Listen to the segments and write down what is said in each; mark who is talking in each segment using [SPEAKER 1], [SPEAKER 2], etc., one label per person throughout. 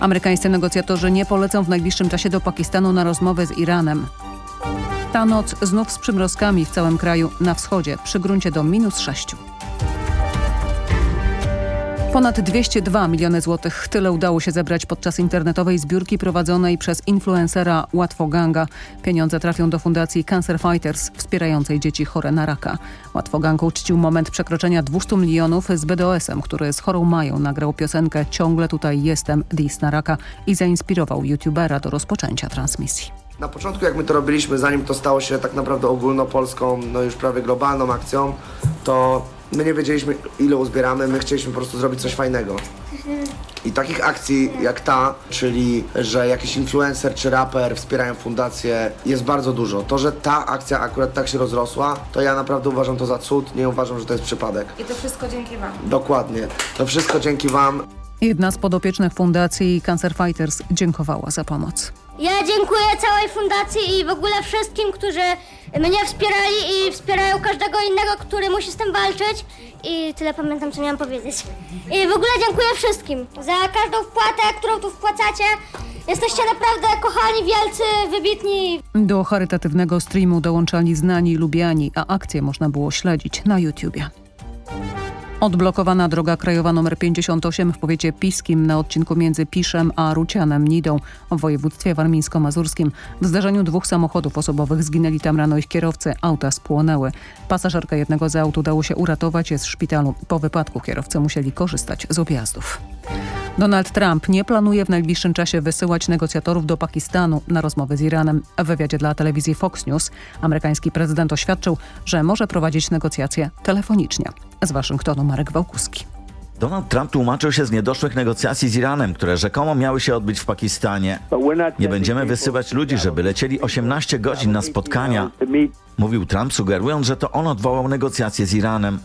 [SPEAKER 1] Amerykańscy negocjatorzy nie polecą w najbliższym czasie do Pakistanu na rozmowę z Iranem. Ta noc znów z przymrozkami w całym kraju na wschodzie, przy gruncie do minus 6. Ponad 202 miliony złotych. Tyle udało się zebrać podczas internetowej zbiórki prowadzonej przez influencera Łatwoganga. Pieniądze trafią do fundacji Cancer Fighters wspierającej dzieci chore na raka. Łatwogang uczcił moment przekroczenia 200 milionów z BDOS-em, który z chorą Mają nagrał piosenkę Ciągle tutaj jestem, dis na raka i zainspirował youtubera do rozpoczęcia transmisji.
[SPEAKER 2] Na początku jak my to robiliśmy, zanim to stało się tak naprawdę ogólnopolską, no już prawie globalną akcją, to my nie wiedzieliśmy ile uzbieramy, my chcieliśmy po prostu zrobić coś fajnego. I takich akcji jak ta, czyli że jakiś influencer czy raper wspierają fundację, jest bardzo dużo. To, że ta akcja akurat tak się rozrosła, to ja naprawdę uważam to za cud, nie uważam, że to jest przypadek.
[SPEAKER 3] I to wszystko dzięki Wam.
[SPEAKER 2] Dokładnie. To wszystko dzięki Wam.
[SPEAKER 1] Jedna z podopiecznych fundacji Cancer Fighters dziękowała za pomoc.
[SPEAKER 4] Ja dziękuję całej fundacji i w ogóle wszystkim, którzy mnie wspierali i wspierają każdego innego, który musi z tym walczyć. I tyle pamiętam, co miałam powiedzieć. I w ogóle dziękuję wszystkim za każdą wpłatę, którą tu wpłacacie. Jesteście naprawdę kochani, wielcy, wybitni.
[SPEAKER 1] Do charytatywnego streamu dołączali znani lubiani, a akcję można było śledzić na YouTubie. Odblokowana droga krajowa nr 58 w powiecie piskim na odcinku między Piszem a Rucianem Nidą w województwie warmińsko-mazurskim. W zdarzeniu dwóch samochodów osobowych zginęli tam rano ich kierowcy, auta spłonęły. Pasażerka jednego z aut udało się uratować, jest w szpitalu. Po wypadku kierowcy musieli korzystać z objazdów. Donald Trump nie planuje w najbliższym czasie wysyłać negocjatorów do Pakistanu na rozmowy z Iranem. W wywiadzie dla telewizji Fox News amerykański prezydent oświadczył, że może prowadzić negocjacje telefonicznie. Z Waszyngtonu Marek Wałkuski.
[SPEAKER 5] Donald Trump tłumaczył się z niedoszłych negocjacji z Iranem, które rzekomo miały się odbyć w Pakistanie. Nie będziemy wysyłać ludzi, żeby lecieli 18 godzin na spotkania, mówił Trump, sugerując, że to on odwołał negocjacje z Iranem.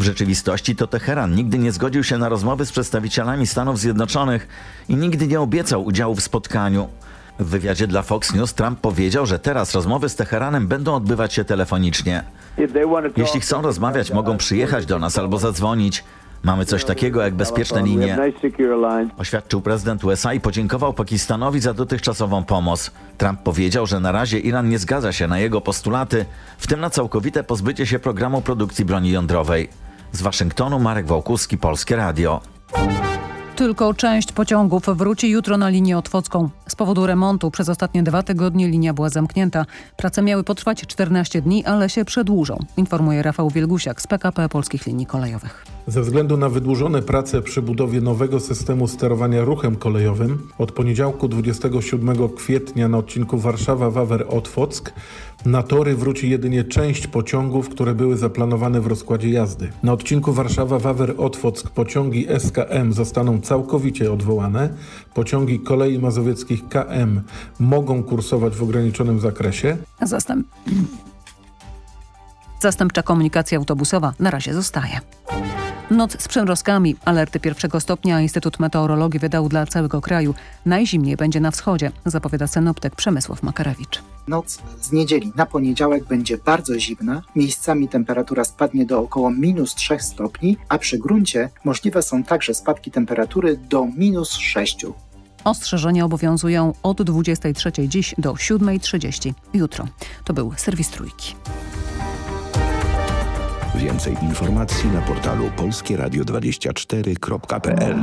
[SPEAKER 5] W rzeczywistości to Teheran nigdy nie zgodził się na rozmowy z przedstawicielami Stanów Zjednoczonych i nigdy nie obiecał udziału w spotkaniu. W wywiadzie dla Fox News Trump powiedział, że teraz rozmowy z Teheranem będą odbywać się telefonicznie. Jeśli chcą rozmawiać, mogą przyjechać do nas albo zadzwonić. Mamy coś takiego jak bezpieczne linie. Oświadczył prezydent USA i podziękował Pakistanowi za dotychczasową pomoc. Trump powiedział, że na razie Iran nie zgadza się na jego postulaty, w tym na całkowite pozbycie się programu produkcji broni jądrowej. Z Waszyngtonu Marek Wałkuski, Polskie Radio.
[SPEAKER 1] Tylko część pociągów wróci jutro na linię otwocką. Z powodu remontu przez ostatnie dwa tygodnie linia była zamknięta. Prace miały potrwać 14 dni, ale się przedłużą, informuje Rafał Wielgusiak z PKP Polskich Linii Kolejowych.
[SPEAKER 6] Ze względu na wydłużone prace przy budowie nowego systemu sterowania ruchem kolejowym od poniedziałku 27 kwietnia na odcinku Warszawa-Wawer-Otwock na tory wróci jedynie część pociągów, które były zaplanowane w rozkładzie jazdy. Na odcinku Warszawa-Wawer-Otwock pociągi SKM zostaną całkowicie odwołane. Pociągi kolei mazowieckich KM mogą kursować w ograniczonym zakresie.
[SPEAKER 1] Zastęp... Zastępcza komunikacja autobusowa na razie zostaje. Noc z przymrozkami. Alerty pierwszego stopnia Instytut Meteorologii wydał dla całego kraju. Najzimniej będzie na wschodzie, zapowiada synoptyk Przemysław Makarewicz.
[SPEAKER 7] Noc z niedzieli na poniedziałek będzie bardzo zimna. Miejscami temperatura spadnie do około minus 3 stopni, a przy gruncie możliwe są także spadki temperatury do minus 6.
[SPEAKER 1] Ostrzeżenia obowiązują od 23 dziś do 7.30 jutro. To był serwis Trójki.
[SPEAKER 8] Więcej informacji na portalu polskieradio24.pl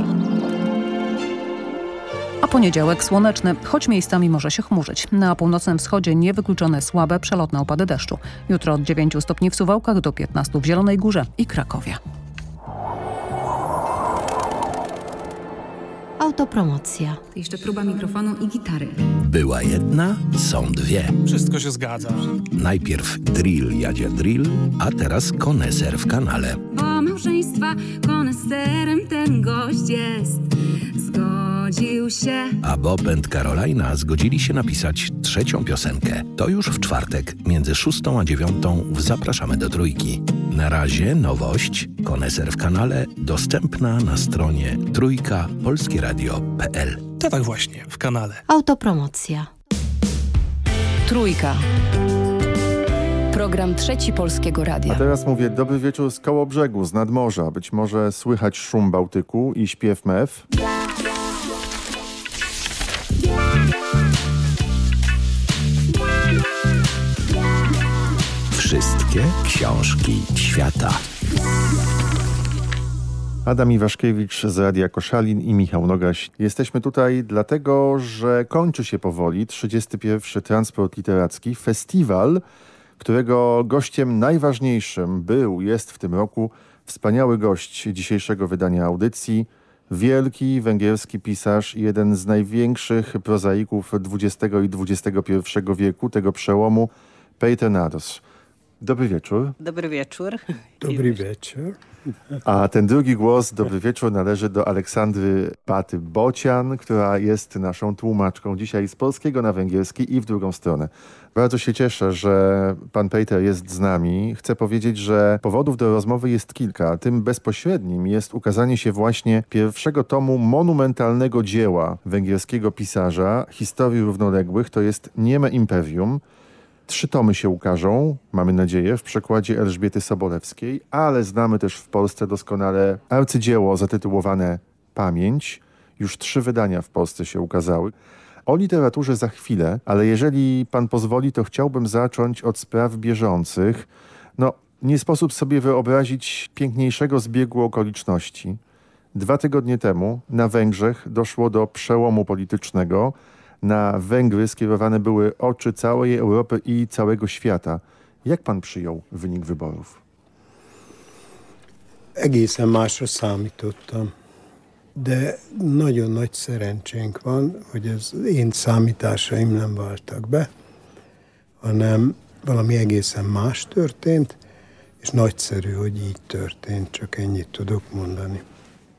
[SPEAKER 1] A poniedziałek słoneczny, choć miejscami może się chmurzyć. Na północnym wschodzie niewykluczone słabe, przelotne opady deszczu. Jutro od 9 stopni w Suwałkach do 15 w Zielonej Górze i Krakowie.
[SPEAKER 9] Autopromocja.
[SPEAKER 3] Jeszcze próba mikrofonu i gitary.
[SPEAKER 8] Była jedna, są dwie.
[SPEAKER 10] Wszystko się zgadza.
[SPEAKER 8] Najpierw drill Jadzia Drill, a teraz koneser w kanale.
[SPEAKER 3] O małżeństwa koneserem ten gość jest. Zgodził się.
[SPEAKER 8] A Bob and Carolina zgodzili się napisać trzecią piosenkę. To już w czwartek, między szóstą a dziewiątą w Zapraszamy do Trójki. Na razie nowość, koneser w kanale, dostępna na stronie trójka polskieradio.pl.
[SPEAKER 10] To tak właśnie, w kanale.
[SPEAKER 9] Autopromocja.
[SPEAKER 11] Trójka. Program Trzeci Polskiego Radia.
[SPEAKER 12] A teraz mówię dobry wieczór z koło brzegu, z nadmorza. Być może słychać szum Bałtyku i śpiew mew.
[SPEAKER 8] Wszystkie książki świata.
[SPEAKER 12] Adam Iwaszkiewicz z Radia Koszalin i Michał Nogaś. Jesteśmy tutaj dlatego, że kończy się powoli 31. Transport Literacki, festiwal, którego gościem najważniejszym był, jest w tym roku wspaniały gość dzisiejszego wydania audycji, wielki węgierski pisarz i jeden z największych prozaików XX i XXI wieku, tego przełomu, Peter Nados. Dobry wieczór.
[SPEAKER 11] Dobry wieczór.
[SPEAKER 13] Dobry wieczór.
[SPEAKER 12] A ten drugi głos, dobry wieczór, należy do Aleksandry Paty Bocian, która jest naszą tłumaczką dzisiaj z polskiego na węgierski i w drugą stronę. Bardzo się cieszę, że pan Peter jest z nami. Chcę powiedzieć, że powodów do rozmowy jest kilka. Tym bezpośrednim jest ukazanie się właśnie pierwszego tomu monumentalnego dzieła węgierskiego pisarza historii równoległych. To jest Nieme Imperium. Trzy tomy się ukażą, mamy nadzieję, w przekładzie Elżbiety Sobolewskiej, ale znamy też w Polsce doskonale arcydzieło zatytułowane Pamięć. Już trzy wydania w Polsce się ukazały. O literaturze za chwilę, ale jeżeli pan pozwoli, to chciałbym zacząć od spraw bieżących. No, nie sposób sobie wyobrazić piękniejszego zbiegu okoliczności. Dwa tygodnie temu na Węgrzech doszło do przełomu politycznego. Na Węgry skierowane były oczy całej Europy i całego świata. Jak pan przyjął wynik wyborów?
[SPEAKER 13] Egészen másra számítottam. De nagyon nagy szerencsénk van, hogy az én számításaim nem váltak be, hanem valami egészen más történt, és nagyszerű, hogy így történt, csak ennyit tudok mondani.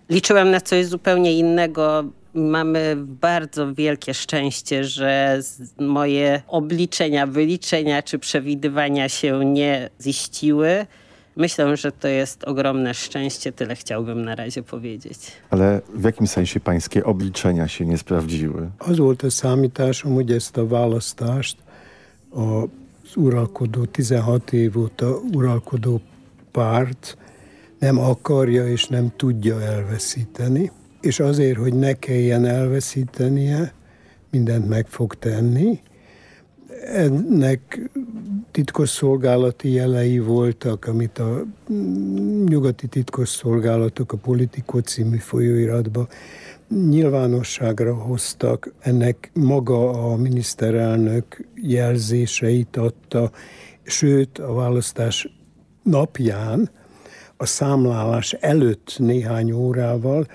[SPEAKER 11] Liczyłem na coś zupełnie innego. Mamy bardzo wielkie szczęście, że moje obliczenia, wyliczenia czy przewidywania się nie ziściły. Myślę, że to jest ogromne szczęście, tyle chciałbym na razie powiedzieć.
[SPEAKER 12] Ale w jakim sensie pańskie obliczenia się nie sprawdziły?
[SPEAKER 13] Az volt a számításom, hogy ezt a választást az uralkodó, 16 év óta uralkodó párt nem akarja és nem tudja elveszíteni. És azért, hogy ne kelljen elveszítenie, mindent meg fog tenni. Ennek titkosszolgálati jelei voltak, amit a nyugati titkosszolgálatok a Politikó című folyóiratba nyilvánosságra hoztak. Ennek maga a miniszterelnök jelzéseit adta, sőt a választás napján, a számlálás előtt néhány órával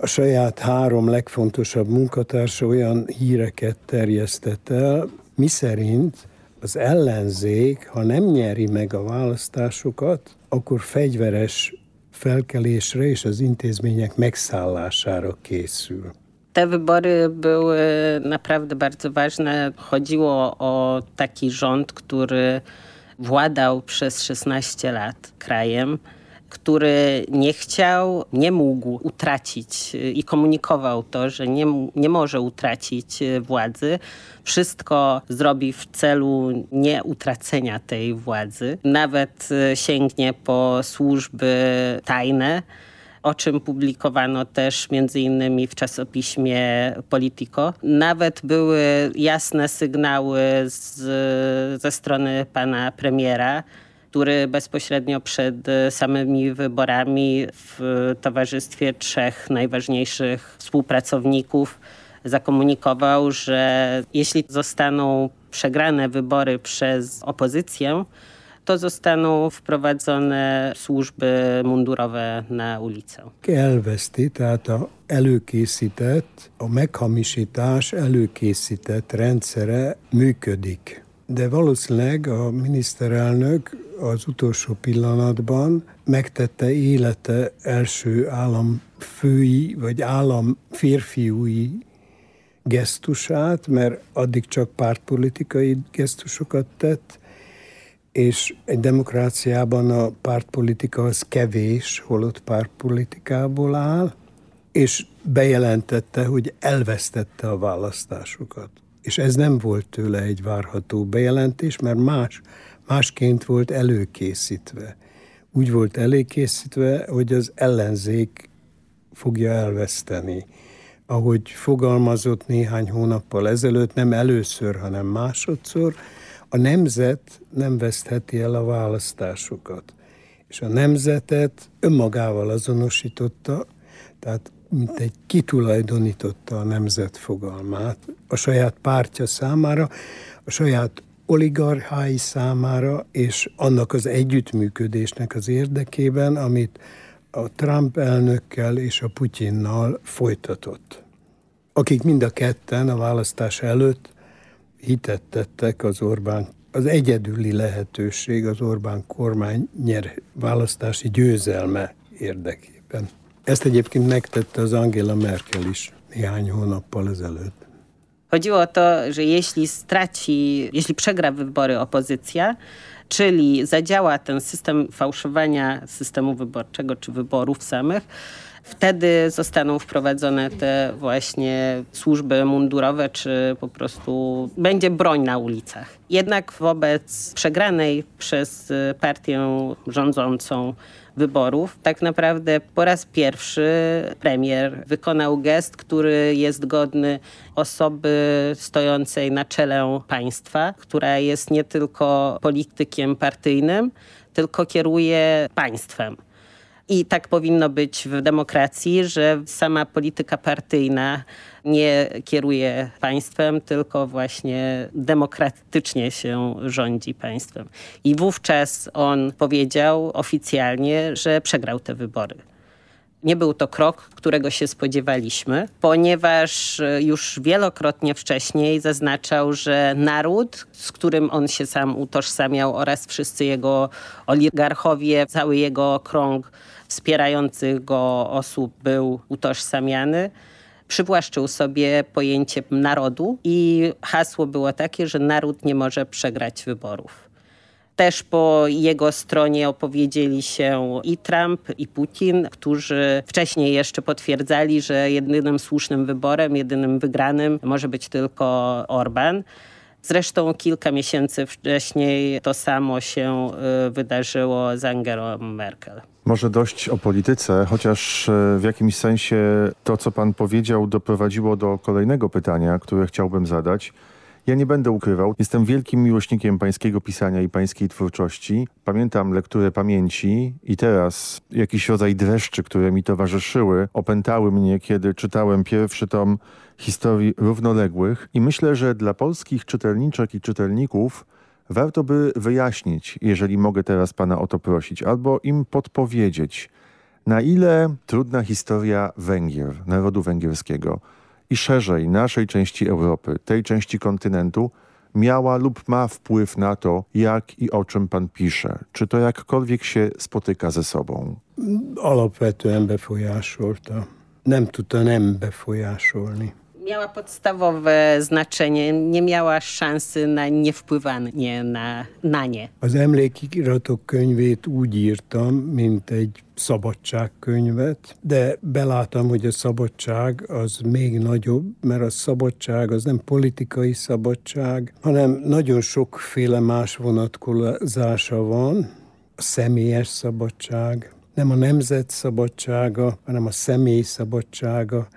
[SPEAKER 13] a saját három legfontosabb munkatársa olyan híreket terjesztett el, miszerint az ellenzék, ha nem nyeri meg a választásokat, akkor fegyveres felkelésre és az intézmények megszállására készül.
[SPEAKER 11] Te wybory były naprawdę bardzo ważne. Chodziło o taki rząd, który władał przez 16 lat krajem który nie chciał, nie mógł utracić i komunikował to, że nie, nie może utracić władzy. Wszystko zrobi w celu nieutracenia tej władzy. Nawet sięgnie po służby tajne, o czym publikowano też między innymi w czasopiśmie Politico. Nawet były jasne sygnały z, ze strony pana premiera, który bezpośrednio przed e, samymi wyborami w towarzystwie trzech najważniejszych współpracowników zakomunikował, że jeśli zostaną przegrane wybory przez opozycję, to zostaną wprowadzone służby mundurowe na ulicę.
[SPEAKER 13] Elveszti, tehát a előkészített, a meghamisítás előkészített rendszere működik. De valószínűleg a miniszterelnök az utolsó pillanatban megtette élete első államfői vagy állam férfiúi gesztusát, mert addig csak pártpolitikai gesztusokat tett, és egy demokráciában a pártpolitika az kevés, holott pártpolitikából áll, és bejelentette, hogy elvesztette a választásokat. És ez nem volt tőle egy várható bejelentés, mert más másként volt előkészítve. Úgy volt előkészítve, hogy az ellenzék fogja elveszteni. Ahogy fogalmazott néhány hónappal ezelőtt, nem először, hanem másodszor, a nemzet nem vesztheti el a választásokat. És a nemzetet önmagával azonosította, tehát mint egy kitulajdonította a nemzet fogalmát a saját pártja számára, a saját oligarchái számára, és annak az együttműködésnek az érdekében, amit a Trump elnökkel és a Putyinnal folytatott. Akik mind a ketten a választás előtt hitet tettek az Orbán az egyedüli lehetőség az Orbán kormány nyer választási győzelme érdekében. Ezt egyébként megtette az Angela Merkel is néhány hónappal ezelőtt.
[SPEAKER 11] Chodziło o to, że jeśli straci, jeśli przegra wybory opozycja, czyli zadziała ten system fałszowania systemu wyborczego czy wyborów samych, Wtedy zostaną wprowadzone te właśnie służby mundurowe, czy po prostu będzie broń na ulicach. Jednak wobec przegranej przez partię rządzącą wyborów, tak naprawdę po raz pierwszy premier wykonał gest, który jest godny osoby stojącej na czele państwa, która jest nie tylko politykiem partyjnym, tylko kieruje państwem. I tak powinno być w demokracji, że sama polityka partyjna nie kieruje państwem, tylko właśnie demokratycznie się rządzi państwem. I wówczas on powiedział oficjalnie, że przegrał te wybory. Nie był to krok, którego się spodziewaliśmy, ponieważ już wielokrotnie wcześniej zaznaczał, że naród, z którym on się sam utożsamiał oraz wszyscy jego oligarchowie, cały jego krąg wspierających go osób był utożsamiany. Przywłaszczył sobie pojęcie narodu i hasło było takie, że naród nie może przegrać wyborów. Też po jego stronie opowiedzieli się i Trump, i Putin, którzy wcześniej jeszcze potwierdzali, że jedynym słusznym wyborem, jedynym wygranym może być tylko Orban. Zresztą kilka miesięcy wcześniej to samo się y, wydarzyło z Angelą Merkel.
[SPEAKER 12] Może dość o polityce, chociaż e, w jakimś sensie to, co pan powiedział, doprowadziło do kolejnego pytania, które chciałbym zadać. Ja nie będę ukrywał, jestem wielkim miłośnikiem pańskiego pisania i pańskiej twórczości. Pamiętam lekturę pamięci i teraz jakiś rodzaj dreszczy, które mi towarzyszyły, opętały mnie, kiedy czytałem pierwszy tom historii równoległych i myślę, że dla polskich czytelniczek i czytelników warto by wyjaśnić, jeżeli mogę teraz pana o to prosić, albo im podpowiedzieć, na ile trudna historia Węgier, narodu węgierskiego i szerzej naszej części Europy, tej części kontynentu, miała lub ma wpływ na to, jak i o czym pan pisze? Czy to jakkolwiek się spotyka ze sobą?
[SPEAKER 13] Alapvetően befolyásolta. Nem tudta nem befolyásolni
[SPEAKER 11] miała podstawowe znaczenie, nie miała szansy na niewpływanie na, na nie.
[SPEAKER 13] Az emlékiratok könyvét úgy írtam, mint egy szabadságkönyvet, de belátom, hogy a szabadság az még nagyobb, mert a szabadság az nem politikai szabadság, hanem nagyon sokféle más vonatkozása van. A személyes szabadság, nem a nemzet szabadsága, hanem a személy szabadsága,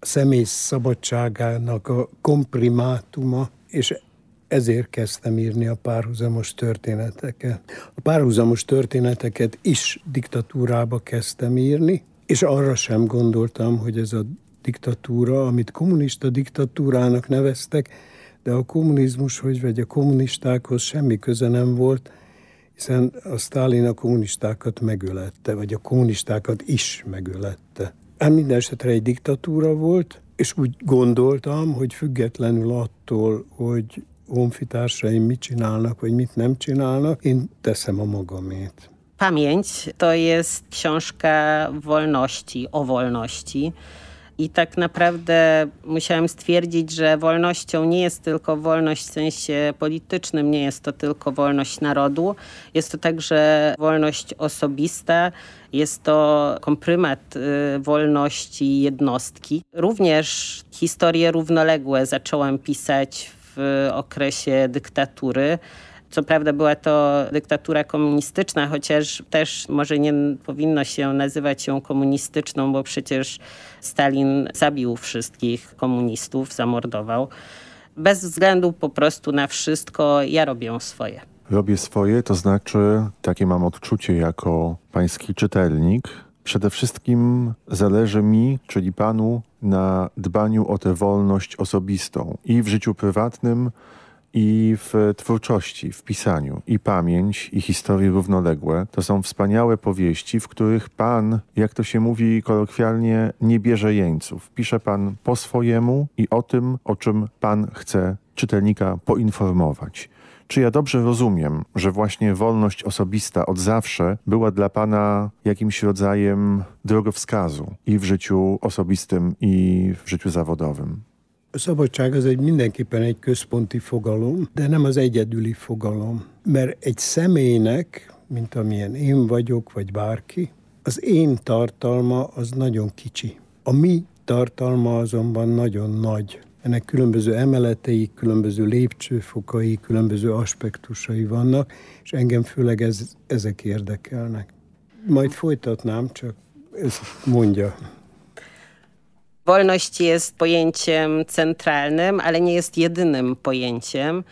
[SPEAKER 13] személy szabadságának a komprimátuma, és ezért kezdtem írni a párhuzamos történeteket. A párhuzamos történeteket is diktatúrába kezdtem írni, és arra sem gondoltam, hogy ez a diktatúra, amit kommunista diktatúrának neveztek, de a kommunizmus, hogy vagy a kommunistákhoz semmi köze nem volt, hiszen a Sztálin a kommunistákat megölette, vagy a kommunistákat is megölette. Hát minden esetre egy diktatúra volt, és úgy gondoltam, hogy függetlenül attól, hogy honfitársaim mit csinálnak, vagy mit nem csinálnak, én teszem a magamét.
[SPEAKER 11] Pamięć to jest książka wolności, o wolności. I tak naprawdę musiałem stwierdzić, że wolnością nie jest tylko wolność w sensie politycznym, nie jest to tylko wolność narodu, jest to także wolność osobista, jest to komprymat y, wolności jednostki. Również historie równoległe zacząłem pisać w okresie dyktatury. Co prawda była to dyktatura komunistyczna, chociaż też może nie powinno się nazywać ją komunistyczną, bo przecież Stalin zabił wszystkich komunistów, zamordował. Bez względu po prostu na wszystko, ja robię swoje.
[SPEAKER 12] Robię swoje, to znaczy, takie mam odczucie jako pański czytelnik. Przede wszystkim zależy mi, czyli panu, na dbaniu o tę wolność osobistą i w życiu prywatnym, i w twórczości, w pisaniu. I pamięć, i historie równoległe to są wspaniałe powieści, w których pan, jak to się mówi kolokwialnie, nie bierze jeńców. Pisze pan po swojemu i o tym, o czym pan chce czytelnika poinformować. Czy ja dobrze rozumiem, że właśnie wolność osobista od zawsze była dla Pana jakimś rodzajem drogowskazu i w życiu osobistym, i w życiu zawodowym?
[SPEAKER 13] A szabadság az egy mindenképpen egy központi fogalom, de nem az egyedüli fogalom. Mert egy személynek, mint amilyen én vagyok, vagy bárki, az én tartalma az nagyon kicsi. A mi tartalma azonban nagyon nagy. Ennek különböző emeletei, különböző lépcsőfokai, különböző aspektusai vannak, és engem főleg ez, ezek érdekelnek. Majd folytatnám, csak ezt mondja.
[SPEAKER 11] Wolność jest pojęciem centralnym, ale nie jest jedynym pojęciem,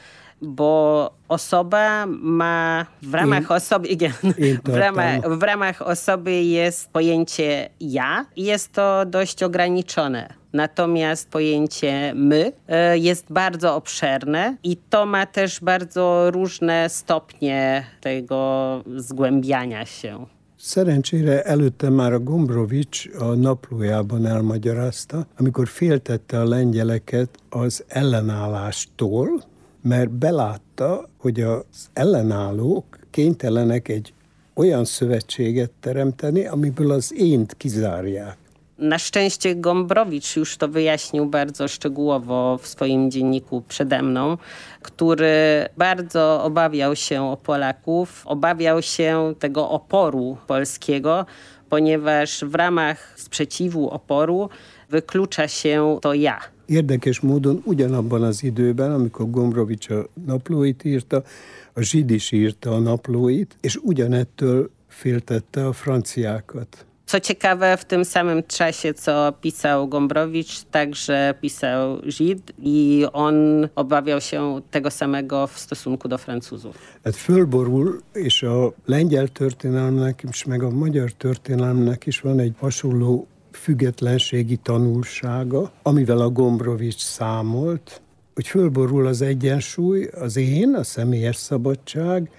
[SPEAKER 11] bo osoba ma w ramach osoby w ramach, w ramach osoby jest pojęcie ja i jest to dość ograniczone. Natomiast pojęcie my e, jest bardzo obszerne i to ma też bardzo różne stopnie tego zgłębiania się.
[SPEAKER 13] Szerencsére előtte már a Gombrovics a naplójában elmagyarázta, amikor féltette a lengyeleket az ellenállástól, mert belátta, hogy az ellenállók kénytelenek egy olyan szövetséget teremteni, amiből az ént kizárják.
[SPEAKER 11] Na szczęście Gombrowicz już to wyjaśnił bardzo szczegółowo w swoim dzienniku przede mną, który bardzo obawiał się o Polaków, obawiał się tego oporu polskiego, ponieważ w ramach sprzeciwu oporu wyklucza się to ja.
[SPEAKER 13] Érdekes módon ugyanabban az időben, amikor Gombrovics a naplóit írta, a zsid is írta a naplóit, és ugyanettől féltette a franciákat.
[SPEAKER 11] Co ciekawe, w tym samym czasie, co pisał Gombrowicz, także pisał Żyd i on obawiał się tego samego w stosunku do Francuzów.
[SPEAKER 13] Hát fölborul, és a lengyel történelmnek is, meg a magyar történelmnek is van egy hasonló függetlenségi tanulsága, amivel a Gombrovics számolt, hogy fölborul az egyensúly, az én, a személyes szabadság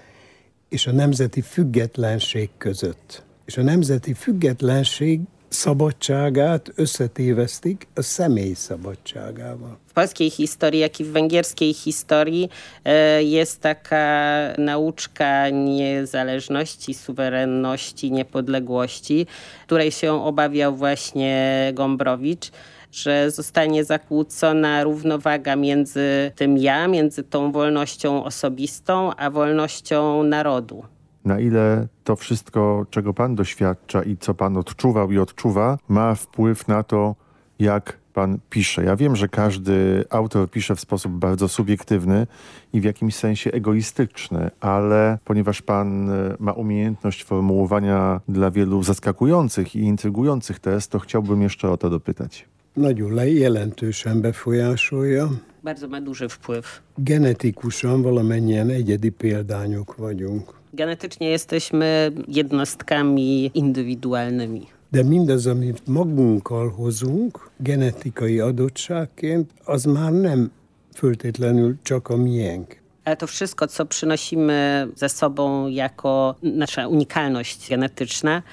[SPEAKER 13] és a nemzeti függetlenség között. És a nemzeti függetlenség szabadságát összetévesztik a személy szabadságával.
[SPEAKER 11] W polskiej historii, jak i w węgierskiej historii e, jest taka nauczka niezależności, suwerenności, niepodległości, której się obawiał właśnie Gombrowicz że zostanie zakłócona równowaga między tym ja, między tą wolnością osobistą, a wolnością narodu.
[SPEAKER 12] Na ile to wszystko, czego pan doświadcza i co pan odczuwał i odczuwa, ma wpływ na to, jak pan pisze. Ja wiem, że każdy autor pisze w sposób bardzo subiektywny i w jakimś sensie egoistyczny, ale ponieważ pan e, ma umiejętność formułowania dla wielu zaskakujących i intrygujących tez, to chciałbym jeszcze o to dopytać.
[SPEAKER 13] Nagyon le jelentősen befolyásolja.
[SPEAKER 11] Bardzo ma duży wpływ.
[SPEAKER 13] Genetikusan valamennyien egyedi példányok vagyunk.
[SPEAKER 11] Genetycznie jesteśmy jednostkami indywidualnymi.
[SPEAKER 13] De mindaz, amit magunkkal hozunk genetikai adottságként, az már nem föltétlenül csak a miénk.
[SPEAKER 11] Ale to wszystko, co przynosimy ze sobą jako nasza unikalność genetyczna,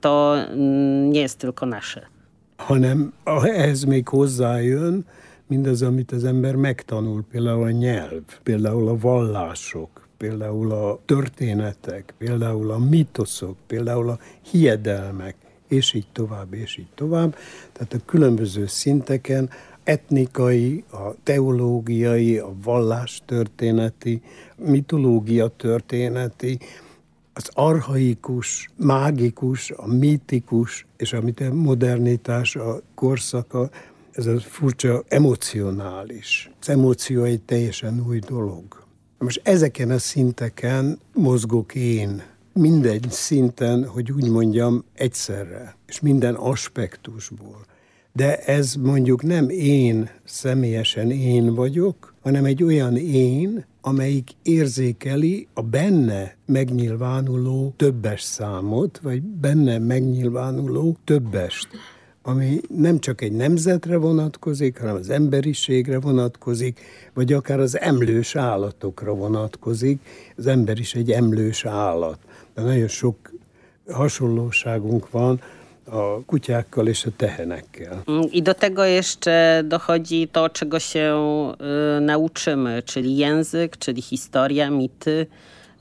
[SPEAKER 11] to nie jest tylko nasze.
[SPEAKER 13] hanem ehhez még hozzájön mindaz, amit az ember megtanul, például a nyelv, például a vallások, például a történetek, például a mitoszok, például a hiedelmek, és így tovább, és így tovább. Tehát a különböző szinteken etnikai, a teológiai, a vallástörténeti, mitológia történeti, az arhaikus, mágikus, a mítikus, és amit a modernitás, a korszaka, ez a furcsa emocionális. Az emóció egy teljesen új dolog. Most ezeken a szinteken mozgok én. Minden szinten, hogy úgy mondjam, egyszerre, és minden aspektusból. de ez mondjuk nem én személyesen én vagyok, hanem egy olyan én, amelyik érzékeli a benne megnyilvánuló többes számot, vagy benne megnyilvánuló többest ami nem csak egy nemzetre vonatkozik, hanem az emberiségre vonatkozik, vagy akár az emlős állatokra vonatkozik. Az ember is egy emlős állat. De nagyon sok hasonlóságunk van a kuciakkal i a tehenekkel.
[SPEAKER 11] I do tego jeszcze dochodzi to, czego się y, nauczymy, czyli język, czyli historia, mity,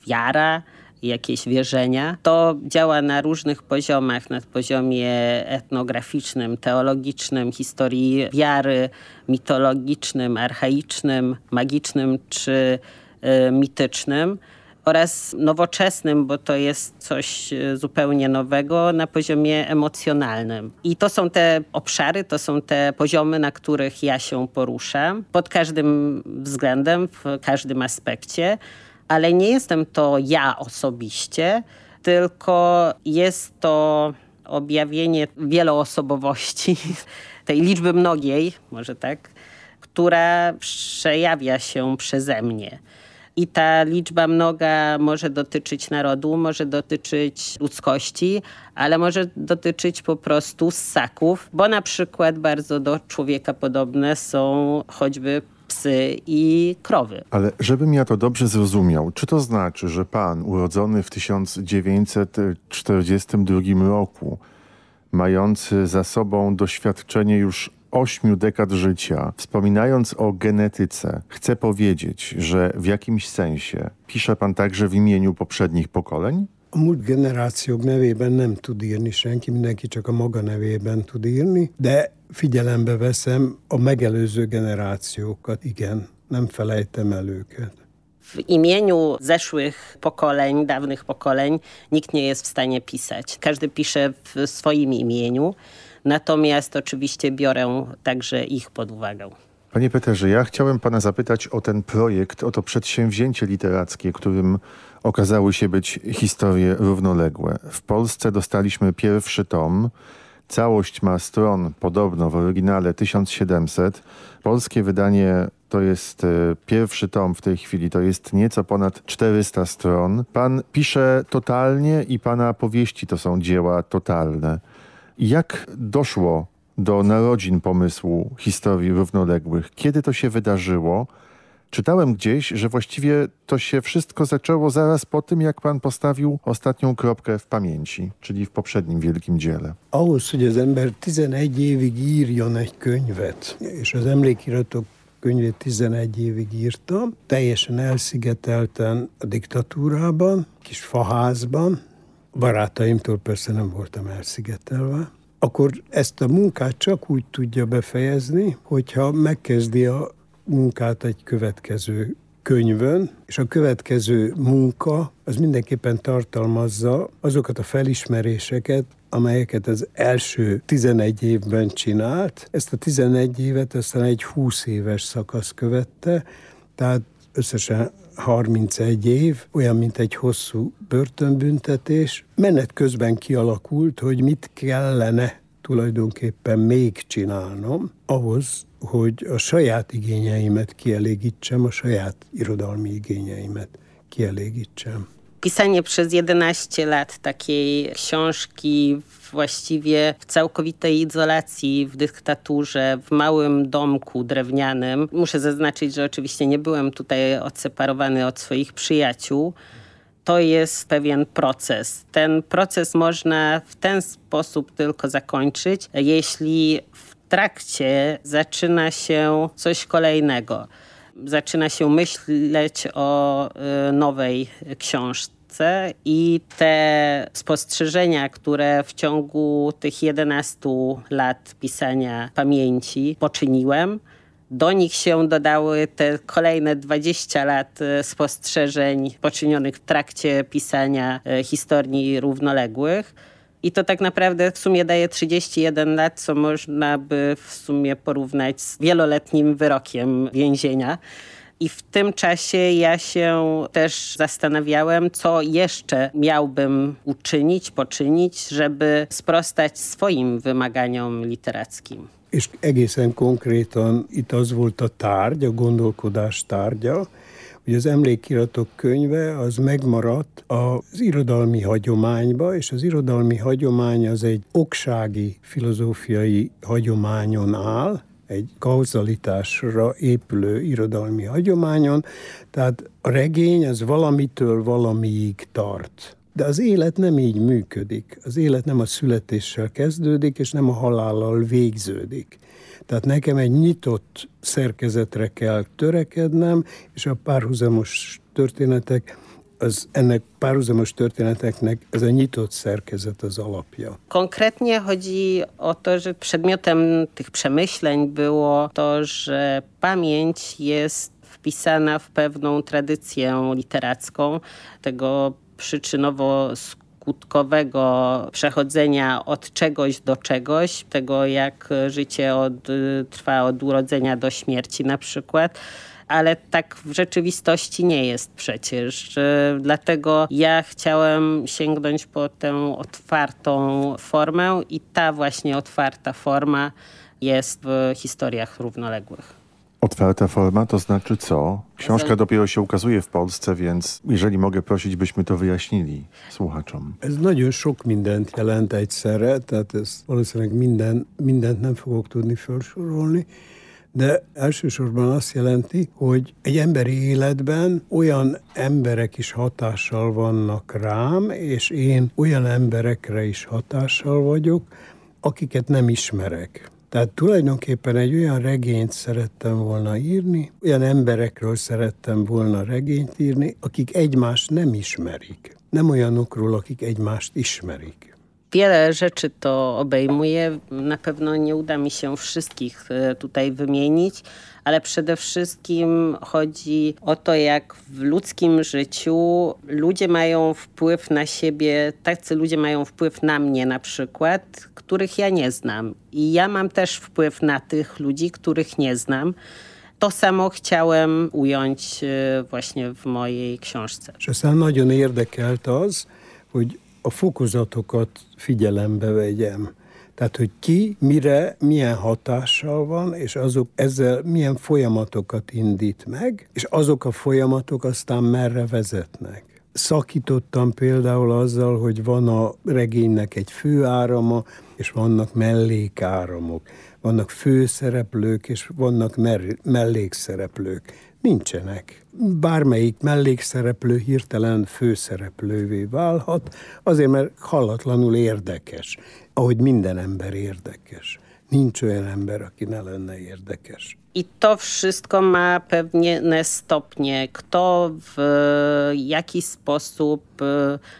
[SPEAKER 11] wiara, jakieś wierzenia. To działa na różnych poziomach, na poziomie etnograficznym, teologicznym, historii wiary, mitologicznym, archaicznym, magicznym czy y, mitycznym oraz nowoczesnym, bo to jest coś y, zupełnie nowego na poziomie emocjonalnym. I to są te obszary, to są te poziomy, na których ja się poruszam pod każdym względem, w każdym aspekcie ale nie jestem to ja osobiście, tylko jest to objawienie wieloosobowości, tej liczby mnogiej, może tak, która przejawia się przeze mnie. I ta liczba mnoga może dotyczyć narodu, może dotyczyć ludzkości, ale może dotyczyć po prostu ssaków, bo na przykład bardzo do człowieka podobne są choćby psy i krowy.
[SPEAKER 12] Ale żebym ja to dobrze zrozumiał, czy to znaczy, że pan urodzony w 1942 roku, mający za sobą doświadczenie już ośmiu dekad życia, wspominając o genetyce, chce powiedzieć, że w jakimś sensie pisze pan także w imieniu poprzednich pokoleń?
[SPEAKER 13] A múlt generációk nevében nem tud írni senki, mindenki csak a maga nevében tud írni, de figyelembe veszem a megelőző generációkat, igen, nem felejtem el őket.
[SPEAKER 11] W imieniu zeszłych pokoleń, dawnych pokoleń, nikt nie jest w stanie pisać. Każdy pisze w swoim imieniu, natomiast oczywiście biorę także ich pod uwagę.
[SPEAKER 12] Panie Peterze, ja chciałem pana zapytać o ten projekt, o to przedsięwzięcie literackie, którym okazały się być historie równoległe. W Polsce dostaliśmy pierwszy tom. Całość ma stron podobno w oryginale 1700. Polskie wydanie to jest e, pierwszy tom w tej chwili, to jest nieco ponad 400 stron. Pan pisze totalnie i pana powieści to są dzieła totalne. Jak doszło do narodzin pomysłu historii równoległych? Kiedy to się wydarzyło? Czytałem gdzieś, że właściwie to się wszystko zaczęło zaraz po tym, jak pan postawił ostatnią kropkę w pamięci, czyli w poprzednim wielkim dziele.
[SPEAKER 13] Ahhoz, hogy az ember 11 évig írjon egy könyvet, és az emlékiratok könyvét 11 évig írtam, teljesen elszigetelten a diktatúrában, kis faházban, barátaimtól persze nem voltam elszigetelve, akkor ezt a munkát csak úgy tudja befejezni, hogyha megkezdi a munkát egy következő könyvön, és a következő munka az mindenképpen tartalmazza azokat a felismeréseket, amelyeket az első 11 évben csinált. Ezt a 11 évet aztán egy 20 éves szakasz követte, tehát összesen 31 év, olyan, mint egy hosszú börtönbüntetés. Menet közben kialakult, hogy mit kellene tulajdonképpen még csinálnom ahhoz, hogy a saját igényeimet kielégítsem, a saját irodalmi igényeimet kielégítsem.
[SPEAKER 11] Pisanie przez 11 lat takiej książki właściwie w całkowitej izolacji, w dyktaturze, w małym domku drewnianym. Muszę zaznaczyć, że oczywiście nie byłem tutaj odseparowany od swoich przyjaciół. To jest pewien proces. Ten proces można w ten sposób tylko zakończyć, jeśli trakcie zaczyna się coś kolejnego. Zaczyna się myśleć o y, nowej książce i te spostrzeżenia, które w ciągu tych 11 lat pisania pamięci poczyniłem, do nich się dodały te kolejne 20 lat y, spostrzeżeń poczynionych w trakcie pisania y, historii równoległych i to tak naprawdę w sumie daje 31 lat, co można by w sumie porównać z wieloletnim wyrokiem więzienia. I w tym czasie ja się też zastanawiałem, co jeszcze miałbym uczynić, poczynić, żeby sprostać swoim wymaganiom literackim.
[SPEAKER 13] és egészen konkrétan itt az volt a tárgy, a gondolkodás tárgya, hogy az emlékiratok könyve az megmaradt az irodalmi hagyományba, és az irodalmi hagyomány az egy oksági filozófiai hagyományon áll, egy kauzalitásra épülő irodalmi hagyományon, tehát a regény az valamitől valamiig tart. De az élet nem így működik. Az élet nem a születéssel kezdődik, és nem a halállal végződik. Tehát nekem egy nyitott szerkezetre kell törekednem, és a párhuzamos történetek az ennek párhuzamos történeteknek ez a nyitott szerkezet az alapja.
[SPEAKER 11] Konkretnie chodzi o to, że przedmiotem tych przemyśleń było to, że pamięć jest wpisana w pewną tradycję literacką tego przyczynowo skutkowego przechodzenia od czegoś do czegoś, tego jak życie od, trwa od urodzenia do śmierci na przykład ale tak w rzeczywistości nie jest przecież. Dlatego ja chciałem sięgnąć po tę otwartą formę i ta właśnie otwarta forma jest w historiach równoległych.
[SPEAKER 12] Otwarta forma to znaczy co? Książka dopiero się ukazuje w Polsce, więc jeżeli mogę prosić, byśmy to wyjaśnili słuchaczom.
[SPEAKER 13] Ez nagyon sok mindent jelent egyszerre, tehát ez valószínűleg minden, mindent nem fogok tudni felsorolni, de elsősorban azt jelenti, hogy egy emberi életben olyan emberek is hatással vannak rám, és én olyan emberekre is hatással vagyok, akiket nem ismerek. Tehát tulajdonképpen egy olyan regényt szerettem volna írni, olyan emberekről szerettem volna regényt írni, akik egymást nem ismerik. Nem olyanokról, akik egymást ismerik.
[SPEAKER 11] Wiele rzeczy to obejmuje. Na pewno nie uda mi się wszystkich e, tutaj wymienić, ale przede wszystkim chodzi o to, jak w ludzkim życiu ludzie mają wpływ na siebie, tacy ludzie mają wpływ na mnie na przykład, których ja nie znam. I ja mam też wpływ na tych ludzi, których nie znam. To samo chciałem ująć e, właśnie w mojej książce.
[SPEAKER 13] Aztán nagyon érdekelt az, hogy a fokozatokat figyelembe vegyem. Tehát, hogy ki mire milyen hatással van, és azok ezzel milyen folyamatokat indít meg, és azok a folyamatok aztán merre vezetnek. Szakítottam például azzal, hogy van a regénynek egy főárama, és vannak mellékáramok. Vannak főszereplők, és vannak mellékszereplők. Nincsenek. Bármelyik mellékszereplő hirtelen főszereplővé válhat, azért mert hallatlanul érdekes, ahogy minden ember érdekes. Nincs olyan ember, aki ne lenne érdekes.
[SPEAKER 11] I to wszystko ma pewne stopnie. Kto w jaki sposób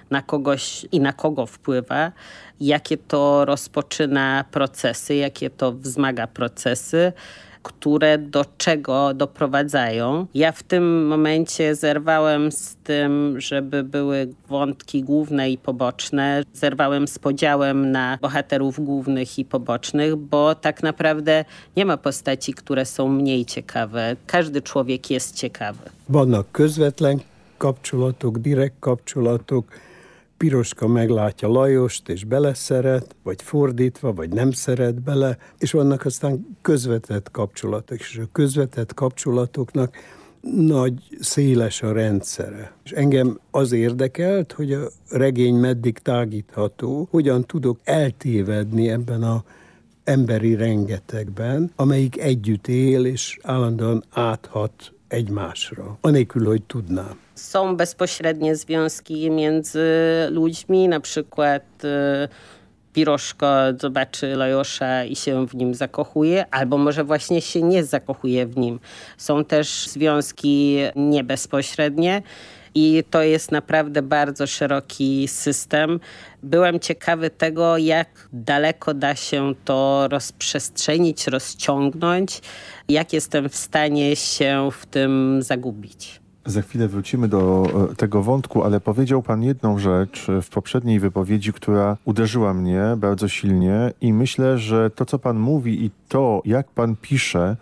[SPEAKER 11] na kogoś i na kogo wpływa, jakie to rozpoczyna procesy, jakie to wzmaga procesy które do czego doprowadzają. Ja w tym momencie zerwałem z tym, żeby były wątki główne i poboczne. Zerwałem z podziałem na bohaterów głównych i pobocznych, bo tak naprawdę nie ma postaci, które są mniej ciekawe. Każdy człowiek jest ciekawy.
[SPEAKER 13] Vannak közvetlen kapcsolatok, direkt kapcsolatok, Piroska meglátja Lajost, és beleszeret, vagy fordítva, vagy nem szeret bele, és vannak aztán közvetett kapcsolatok, és a közvetett kapcsolatoknak nagy, széles a rendszere. És engem az érdekelt, hogy a regény meddig tágítható, hogyan tudok eltévedni ebben a emberi rengetegben, amelyik együtt él, és állandóan áthat egymásra, anélkül, hogy tudnám.
[SPEAKER 11] Są bezpośrednie związki między ludźmi, na przykład e, Piroszko zobaczy Lajosza i się w nim zakochuje, albo może właśnie się nie zakochuje w nim. Są też związki niebezpośrednie i to jest naprawdę bardzo szeroki system. Byłem ciekawy tego, jak daleko da się to rozprzestrzenić, rozciągnąć, jak jestem w stanie się w tym zagubić.
[SPEAKER 12] Za chwilę wrócimy do e, tego wątku, ale powiedział Pan jedną rzecz w poprzedniej wypowiedzi, która uderzyła mnie bardzo silnie i myślę, że to, co Pan mówi i to, jak Pan pisze,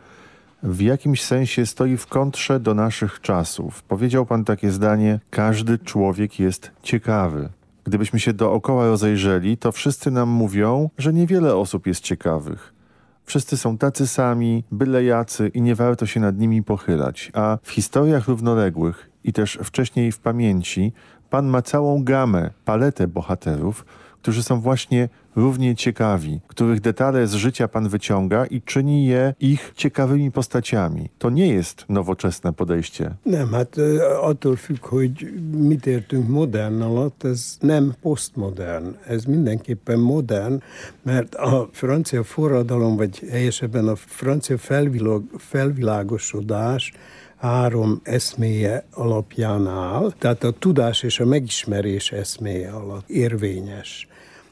[SPEAKER 12] w jakimś sensie stoi w kontrze do naszych czasów. Powiedział Pan takie zdanie, każdy człowiek jest ciekawy. Gdybyśmy się dookoła rozejrzeli, to wszyscy nam mówią, że niewiele osób jest ciekawych. Wszyscy są tacy sami, byle jacy i nie warto się nad nimi pochylać. A w historiach równoległych i też wcześniej w pamięci Pan ma całą gamę, paletę bohaterów, którzy są właśnie równie ciekawi, których detale z życia Pan wyciąga i czyni je ich ciekawymi postaciami. To nie jest nowoczesne podejście.
[SPEAKER 13] Nem, hát attól függ, hogy mit értünk modern alatt, ez nem postmodern, ez mindenképpen modern, mert a francia forradalom, vagy helyesebben a francia felvilág, felvilágosodás három eszméje alapján áll, tehát a tudás és a megismerés eszméje alatt érvényes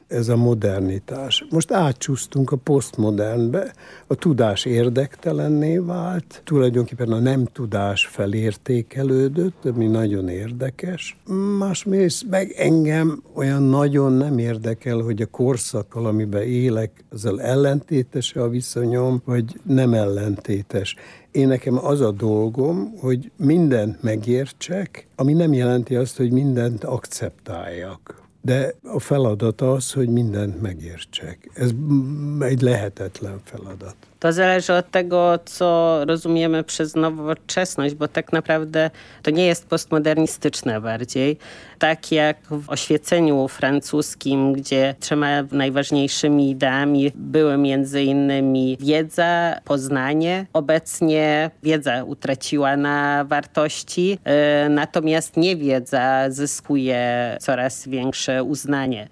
[SPEAKER 13] ez a modernitás. Most átcsúsztunk a posztmodernbe, a tudás érdektelenné vált, tulajdonképpen a nem tudás felértékelődött, ami nagyon érdekes. Másrészt meg engem olyan nagyon nem érdekel, hogy a korszakkal, amiben élek, azzal ellentétes a viszonyom, vagy nem ellentétes. Én nekem az a dolgom, hogy mindent megértsek, ami nem jelenti azt, hogy mindent akceptáljak. De a feladat az, hogy mindent megértsek. Ez egy lehetetlen feladat.
[SPEAKER 11] To zależy od tego, co rozumiemy przez nowoczesność, bo tak naprawdę to nie jest postmodernistyczne bardziej. Tak jak w oświeceniu francuskim, gdzie trzema najważniejszymi ideami były między innymi wiedza, poznanie. Obecnie wiedza utraciła na wartości, yy, natomiast niewiedza zyskuje coraz większe uznanie.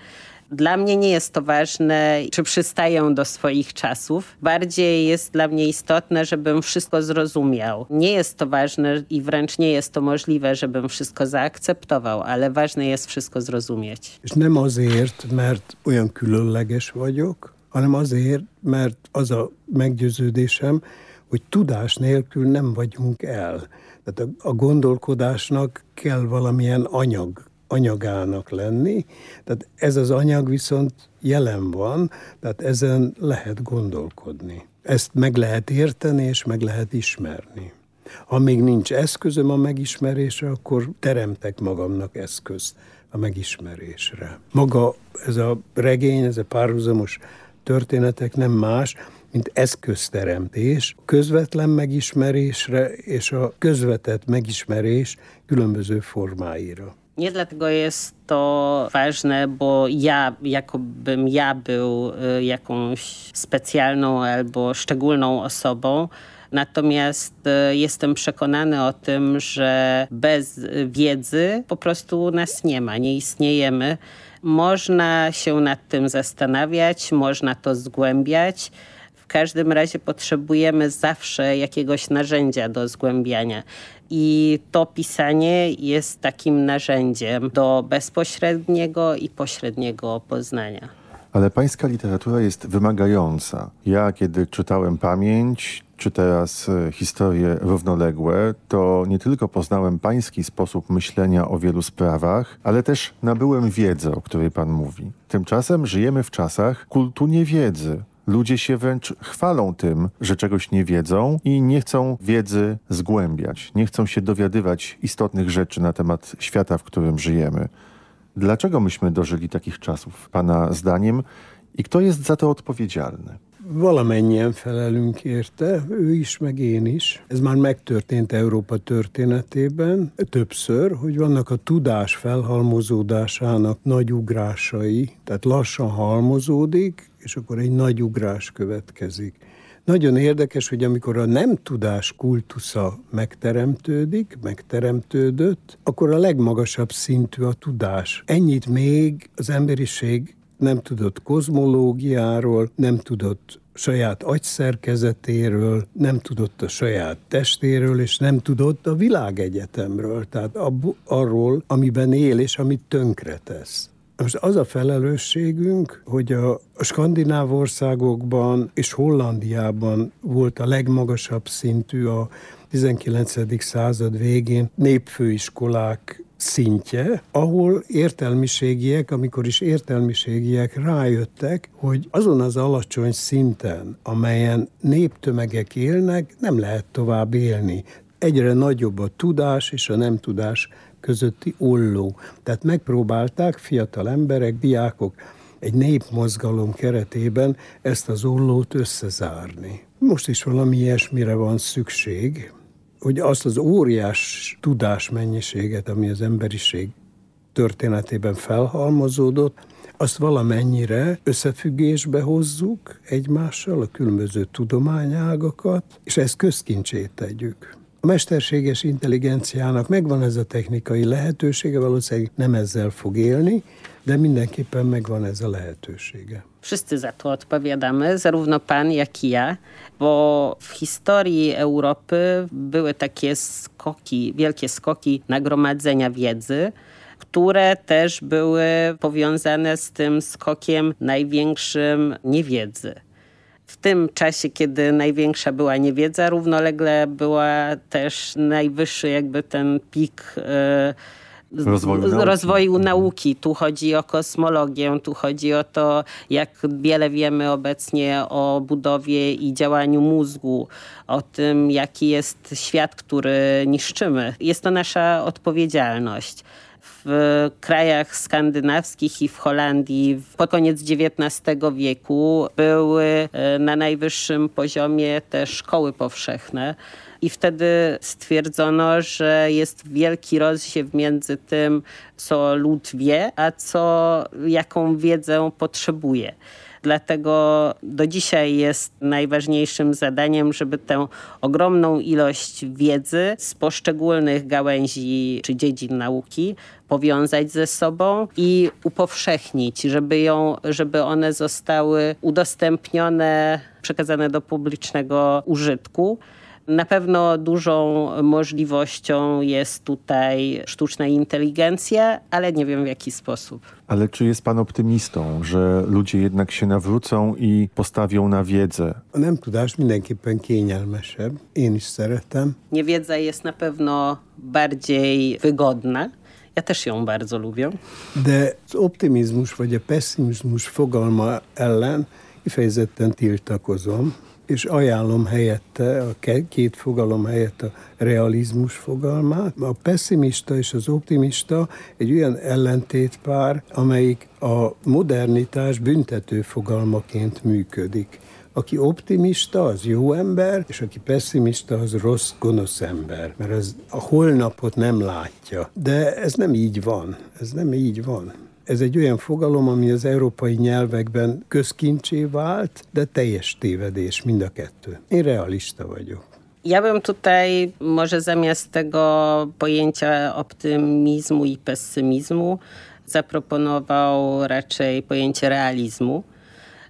[SPEAKER 11] Dla mnie nie jest to ważne, czy przystaję do swoich czasów. Bardziej jest dla mnie istotne, żebym wszystko zrozumiał. Nie jest to ważne i wręcz nie jest to możliwe, żebym wszystko zaakceptował, ale ważne jest wszystko zrozumieć.
[SPEAKER 13] És nem azért, mert olyan különleges vagyok, hanem azért, mert az a meggyőződésem, hogy tudás nélkül nem vagyunk el. Tehát a gondolkodásnak kell valamilyen anyag anyagának lenni, tehát ez az anyag viszont jelen van, tehát ezen lehet gondolkodni. Ezt meg lehet érteni, és meg lehet ismerni. Ha még nincs eszközöm a megismerésre, akkor teremtek magamnak eszközt a megismerésre. Maga ez a regény, ez a párhuzamos történetek nem más, mint eszközteremtés, közvetlen megismerésre és a közvetett megismerés különböző formáira.
[SPEAKER 11] Nie dlatego jest to ważne, bo ja, jakobym ja był y, jakąś specjalną albo szczególną osobą. Natomiast y, jestem przekonany o tym, że bez wiedzy po prostu nas nie ma, nie istniejemy. Można się nad tym zastanawiać, można to zgłębiać. W każdym razie potrzebujemy zawsze jakiegoś narzędzia do zgłębiania. I to pisanie jest takim narzędziem do bezpośredniego i pośredniego poznania.
[SPEAKER 12] Ale pańska literatura jest wymagająca. Ja, kiedy czytałem pamięć, czy teraz e, historie równoległe, to nie tylko poznałem pański sposób myślenia o wielu sprawach, ale też nabyłem wiedzę, o której pan mówi. Tymczasem żyjemy w czasach kultu niewiedzy. Ludzie się wręcz chwalą tym, że czegoś nie wiedzą i nie chcą wiedzy zgłębiać, nie chcą się dowiadywać istotnych rzeczy na temat świata, w którym żyjemy. Dlaczego myśmy dożyli takich czasów, Pana zdaniem, i kto jest za to odpowiedzialny?
[SPEAKER 13] Valamennyien felelünk érte, ő is, meg én is. Ez már megtörtént Európa történetében többször, hogy vannak a tudás felhalmozódásának nagy ugrásai, tehát lassan halmozódik, és akkor egy nagy ugrás következik. Nagyon érdekes, hogy amikor a nem tudás kultusza megteremtődik, megteremtődött, akkor a legmagasabb szintű a tudás. Ennyit még az emberiség nem tudott kozmológiáról, nem tudott saját agyszerkezetéről, nem tudott a saját testéről, és nem tudott a világegyetemről, tehát abbu, arról, amiben él és amit tönkretesz. Most az a felelősségünk, hogy a, skandináv országokban és Hollandiában volt a legmagasabb szintű a 19. század végén népfőiskolák szintje, ahol értelmiségiek, amikor is értelmiségiek rájöttek, hogy azon az alacsony szinten, amelyen néptömegek élnek, nem lehet tovább élni. Egyre nagyobb a tudás és a nem tudás közötti olló. Tehát megpróbálták fiatal emberek, diákok egy népmozgalom keretében ezt az ollót összezárni. Most is valami ilyesmire van szükség, hogy azt az óriás tudásmennyiséget, ami az emberiség történetében felhalmozódott, azt valamennyire összefüggésbe hozzuk egymással, a különböző tudományágakat, és ezt közkincsét tegyük. A mesterséges intelligenciának megvan ez a technikai lehetősége, valószínűleg nem ezzel fog élni, de mindenképpen megvan ez a lehetősége.
[SPEAKER 11] Wszyscy za to odpowiadamy, zarówno pan, jak i ja, bo w historii Europy były takie skoki, wielkie skoki nagromadzenia wiedzy, które też były powiązane z tym skokiem największym niewiedzy. W tym czasie, kiedy największa była niewiedza, równolegle była też najwyższy jakby ten pik e,
[SPEAKER 12] Rozwoju nauki.
[SPEAKER 11] rozwoju nauki. Tu chodzi o kosmologię, tu chodzi o to, jak wiele wiemy obecnie o budowie i działaniu mózgu, o tym, jaki jest świat, który niszczymy. Jest to nasza odpowiedzialność w krajach skandynawskich i w Holandii pod koniec XIX wieku były e, na najwyższym poziomie te szkoły powszechne. I wtedy stwierdzono, że jest wielki rozsiew między tym, co lud wie, a co, jaką wiedzę potrzebuje. Dlatego do dzisiaj jest najważniejszym zadaniem, żeby tę ogromną ilość wiedzy z poszczególnych gałęzi czy dziedzin nauki powiązać ze sobą i upowszechnić, żeby, ją, żeby one zostały udostępnione, przekazane do publicznego użytku. Na pewno dużą możliwością jest tutaj sztuczna inteligencja, ale nie wiem w jaki sposób.
[SPEAKER 12] Ale czy jest pan optymistą, że ludzie jednak się nawrócą i postawią na wiedzę?
[SPEAKER 13] Nem tudás mindenképpen kényelmesebb. Én is szeretem.
[SPEAKER 11] Niewiedza jest na pewno bardziej wygodna. Ja też ją bardzo lubię.
[SPEAKER 13] De az optimizmus vagy a pessimizmus fogalma ellen kifejezetten tiltakozom, és ajánlom helyette, a két fogalom helyett a realizmus fogalmát. A pessimista és az optimista egy olyan ellentétpár, amelyik a modernitás büntető fogalmaként működik. Aki optimista, az jó ember, és aki pessimista, az rossz, gonosz ember, mert ez a holnapot nem látja. De ez nem így van. Ez nem így van. Ez egy olyan fogalom, ami az európai nyelvekben közkincsé vált, de teljes tévedés mind a kettő. Én realista vagyok.
[SPEAKER 11] Ja bym tutaj może zamiast tego pojęcia optymizmu i pesymizmu zaproponował raczej pojęcie realizmu,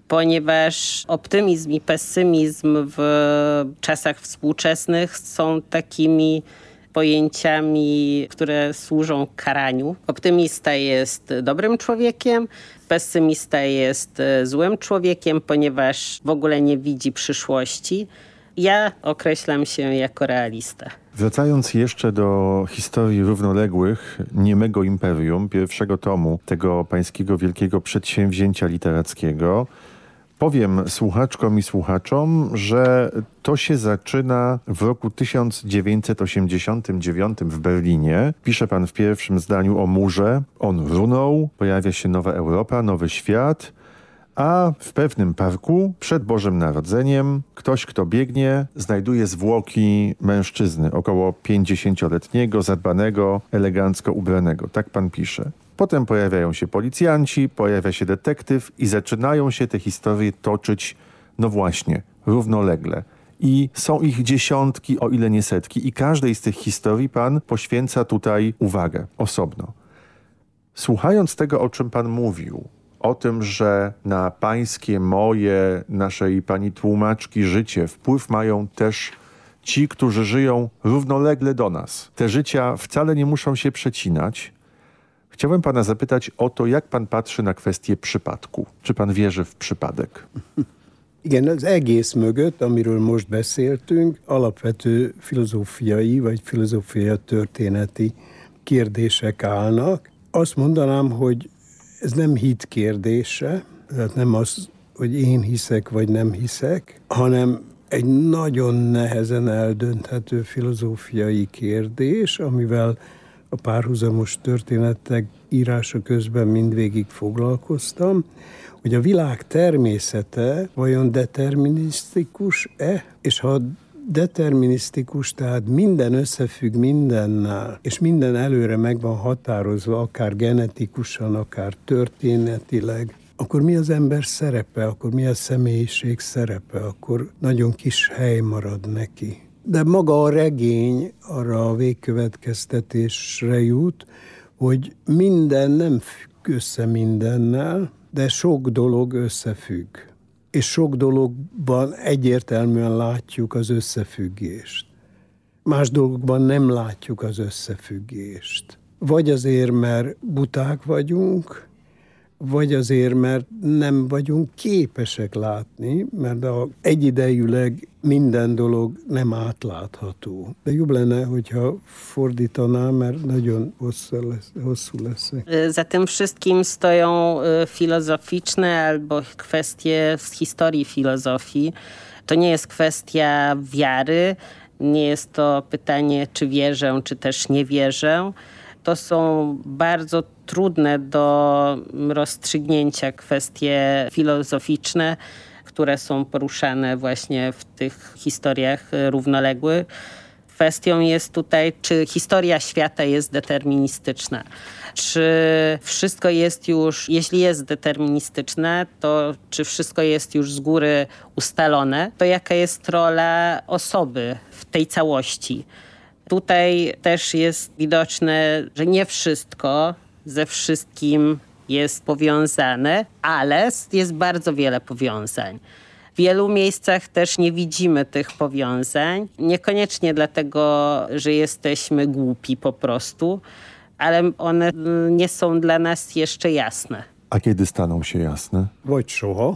[SPEAKER 11] ponieważ optymizm i pesymizm w czasach współczesnych są takimi pojęciami, które służą karaniu. Optymista jest dobrym człowiekiem, pesymista jest e, złym człowiekiem, ponieważ w ogóle nie widzi przyszłości. Ja określam się jako realista.
[SPEAKER 12] Wracając jeszcze do historii równoległych niemego imperium, pierwszego tomu tego pańskiego wielkiego przedsięwzięcia literackiego, powiem słuchaczkom i słuchaczom, że to się zaczyna w roku 1989 w Berlinie. Pisze pan w pierwszym zdaniu o murze. On runął, pojawia się nowa Europa, nowy świat. A w pewnym parku przed Bożym Narodzeniem ktoś, kto biegnie, znajduje zwłoki mężczyzny, około 50-letniego, zadbanego, elegancko ubranego. Tak pan pisze. Potem pojawiają się policjanci, pojawia się detektyw i zaczynają się te historie toczyć, no właśnie, równolegle. I są ich dziesiątki, o ile nie setki. I każdej z tych historii pan poświęca tutaj uwagę osobno. Słuchając tego, o czym pan mówił, o tym, że na pańskie, moje, naszej pani tłumaczki życie wpływ mają też ci, którzy żyją równolegle do nas. Te życia wcale nie muszą się przecinać. Chciałem pana zapytać o to, jak pan patrzy na kwestię przypadku. Czy pan wierzy w przypadek?
[SPEAKER 13] Igen, az egész mögött, amiről most beszéltünk, alapvető filozófiai vagy filozófia történeti kérdések állnak. Azt mondanám, hogy ez nem hit kérdése, tehát nem az, hogy én hiszek vagy nem hiszek, hanem egy nagyon nehezen eldönthető filozófiai kérdés, amivel a párhuzamos történetek írása közben mindvégig foglalkoztam, hogy a világ természete vajon determinisztikus-e, és ha determinisztikus, tehát minden összefügg mindennel, és minden előre meg van határozva, akár genetikusan, akár történetileg, akkor mi az ember szerepe, akkor mi a személyiség szerepe, akkor nagyon kis hely marad neki. De maga a regény arra a végkövetkeztetésre jut, hogy minden nem függ össze mindennel, de sok dolog összefügg. És sok dologban egyértelműen látjuk az összefüggést. Más dolgokban nem látjuk az összefüggést. Vagy azért, mert buták vagyunk, vagy azért, mert nem vagyunk képesek látni, mert a egyidejűleg minden dolog nem átlátható. De jobb lenne, hogyha fordítanám, mert nagyon hosszú lesz. Hosszú lesz.
[SPEAKER 11] Za tym wszystkim stoją filozoficzne albo kwestie z historii filozofii. To nie jest kwestia wiary, nie jest to pytanie, czy wierzę, czy też nie wierzę. To są bardzo trudne do rozstrzygnięcia kwestie filozoficzne, które są poruszane właśnie w tych historiach równoległych. Kwestią jest tutaj, czy historia świata jest deterministyczna. Czy wszystko jest już, jeśli jest deterministyczne, to czy wszystko jest już z góry ustalone, to jaka jest rola osoby w tej całości? Tutaj też jest widoczne, że nie wszystko ze wszystkim jest powiązane, ale jest bardzo wiele powiązań. W wielu miejscach też nie widzimy tych powiązań. Niekoniecznie dlatego, że jesteśmy głupi po prostu, ale one nie są dla nas jeszcze jasne.
[SPEAKER 12] A kiedy staną się jasne?
[SPEAKER 13] Soha,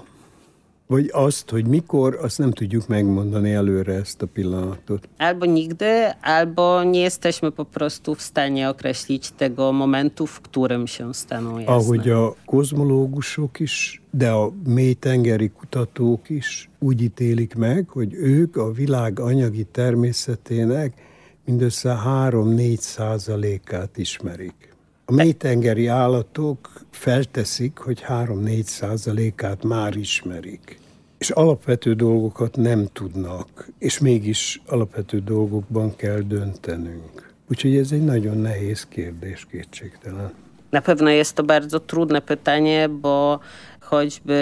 [SPEAKER 13] vagy azt, hogy mikor, azt nem tudjuk megmondani előre ezt a pillanatot.
[SPEAKER 11] Albo nigdy, albo nie jesteśmy po prostu w stanie określić tego momentu, w którym się staną jasne.
[SPEAKER 13] Ahogy a kozmológusok is, de a mélytengeri kutatók is úgy ítélik meg, hogy ők a világ anyagi természetének mindössze 3-4 százalékát ismerik. A mélytengeri állatok felteszik, hogy 3-4 százalékát már ismerik. És alapvető dolgokat nem tudnak, és mégis alapvető dolgokban kell döntenünk. Úgyhogy ez egy nagyon nehéz kérdés, kétségtelen.
[SPEAKER 11] Na pewno jest to bardzo trudne pytanie, bo choćby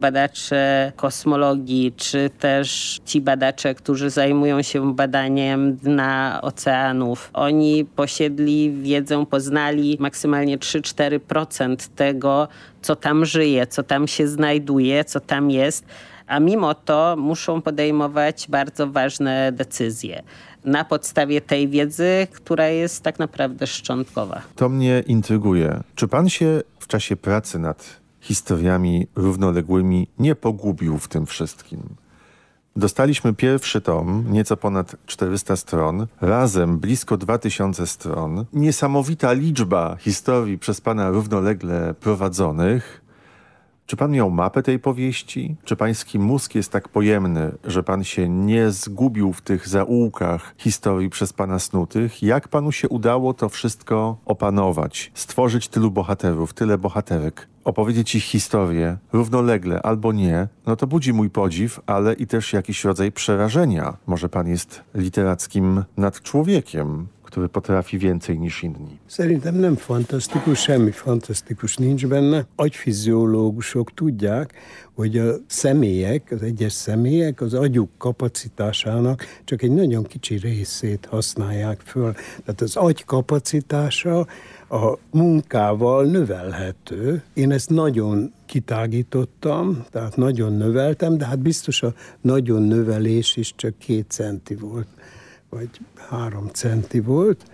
[SPEAKER 11] badacze kosmologii, czy też ci badacze, którzy zajmują się badaniem dna oceanów, oni posiedli wiedzę, poznali maksymalnie 3-4% tego, co tam żyje, co tam się znajduje, co tam jest a mimo to muszą podejmować bardzo ważne decyzje na podstawie tej wiedzy, która jest tak naprawdę szczątkowa.
[SPEAKER 12] To mnie intryguje. Czy pan się w czasie pracy nad historiami równoległymi nie pogubił w tym wszystkim? Dostaliśmy pierwszy tom, nieco ponad 400 stron, razem blisko 2000 stron. Niesamowita liczba historii przez pana równolegle prowadzonych. Czy pan miał mapę tej powieści? Czy pański mózg jest tak pojemny, że pan się nie zgubił w tych zaułkach historii przez pana snutych? Jak panu się udało to wszystko opanować? Stworzyć tylu bohaterów, tyle bohaterek? Opowiedzieć ich historię równolegle albo nie, no to budzi mój podziw, ale i też jakiś rodzaj przerażenia. Może pan jest literackim nadczłowiekiem który potrafi więcej niż inni.
[SPEAKER 13] Szerintem nem fantasztikus, semmi fantasztikus nincs benne. Agyfiziológusok tudják, hogy a személyek, az egyes személyek az agyuk kapacitásának csak egy nagyon kicsi részét használják föl. Tehát az agy kapacitása a munkával növelhető. Én ezt nagyon kitágítottam, tehát nagyon növeltem, de hát biztos a nagyon növelés is csak két centi volt vagy három centi volt.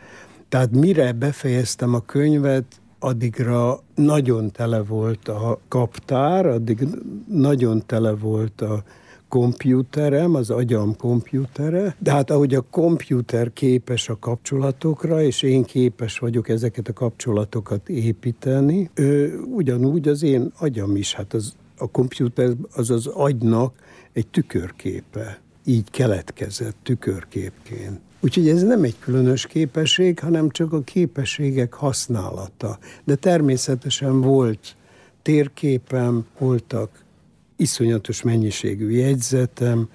[SPEAKER 13] Tehát mire befejeztem a könyvet, addigra nagyon tele volt a kaptár, addig nagyon tele volt a kompjúterem, az agyam kompjútere, de hát ahogy a kompjúter képes a kapcsolatokra, és én képes vagyok ezeket a kapcsolatokat építeni, ő, ugyanúgy az én agyam is, hát az, a kompjúter az az agynak egy tükörképe így keletkezett tükörképként. Úgyhogy ez nem egy különös képesség, hanem csak a képességek használata. De természetesen volt térképem, voltak iszonyatos mennyiségű jegyzetem,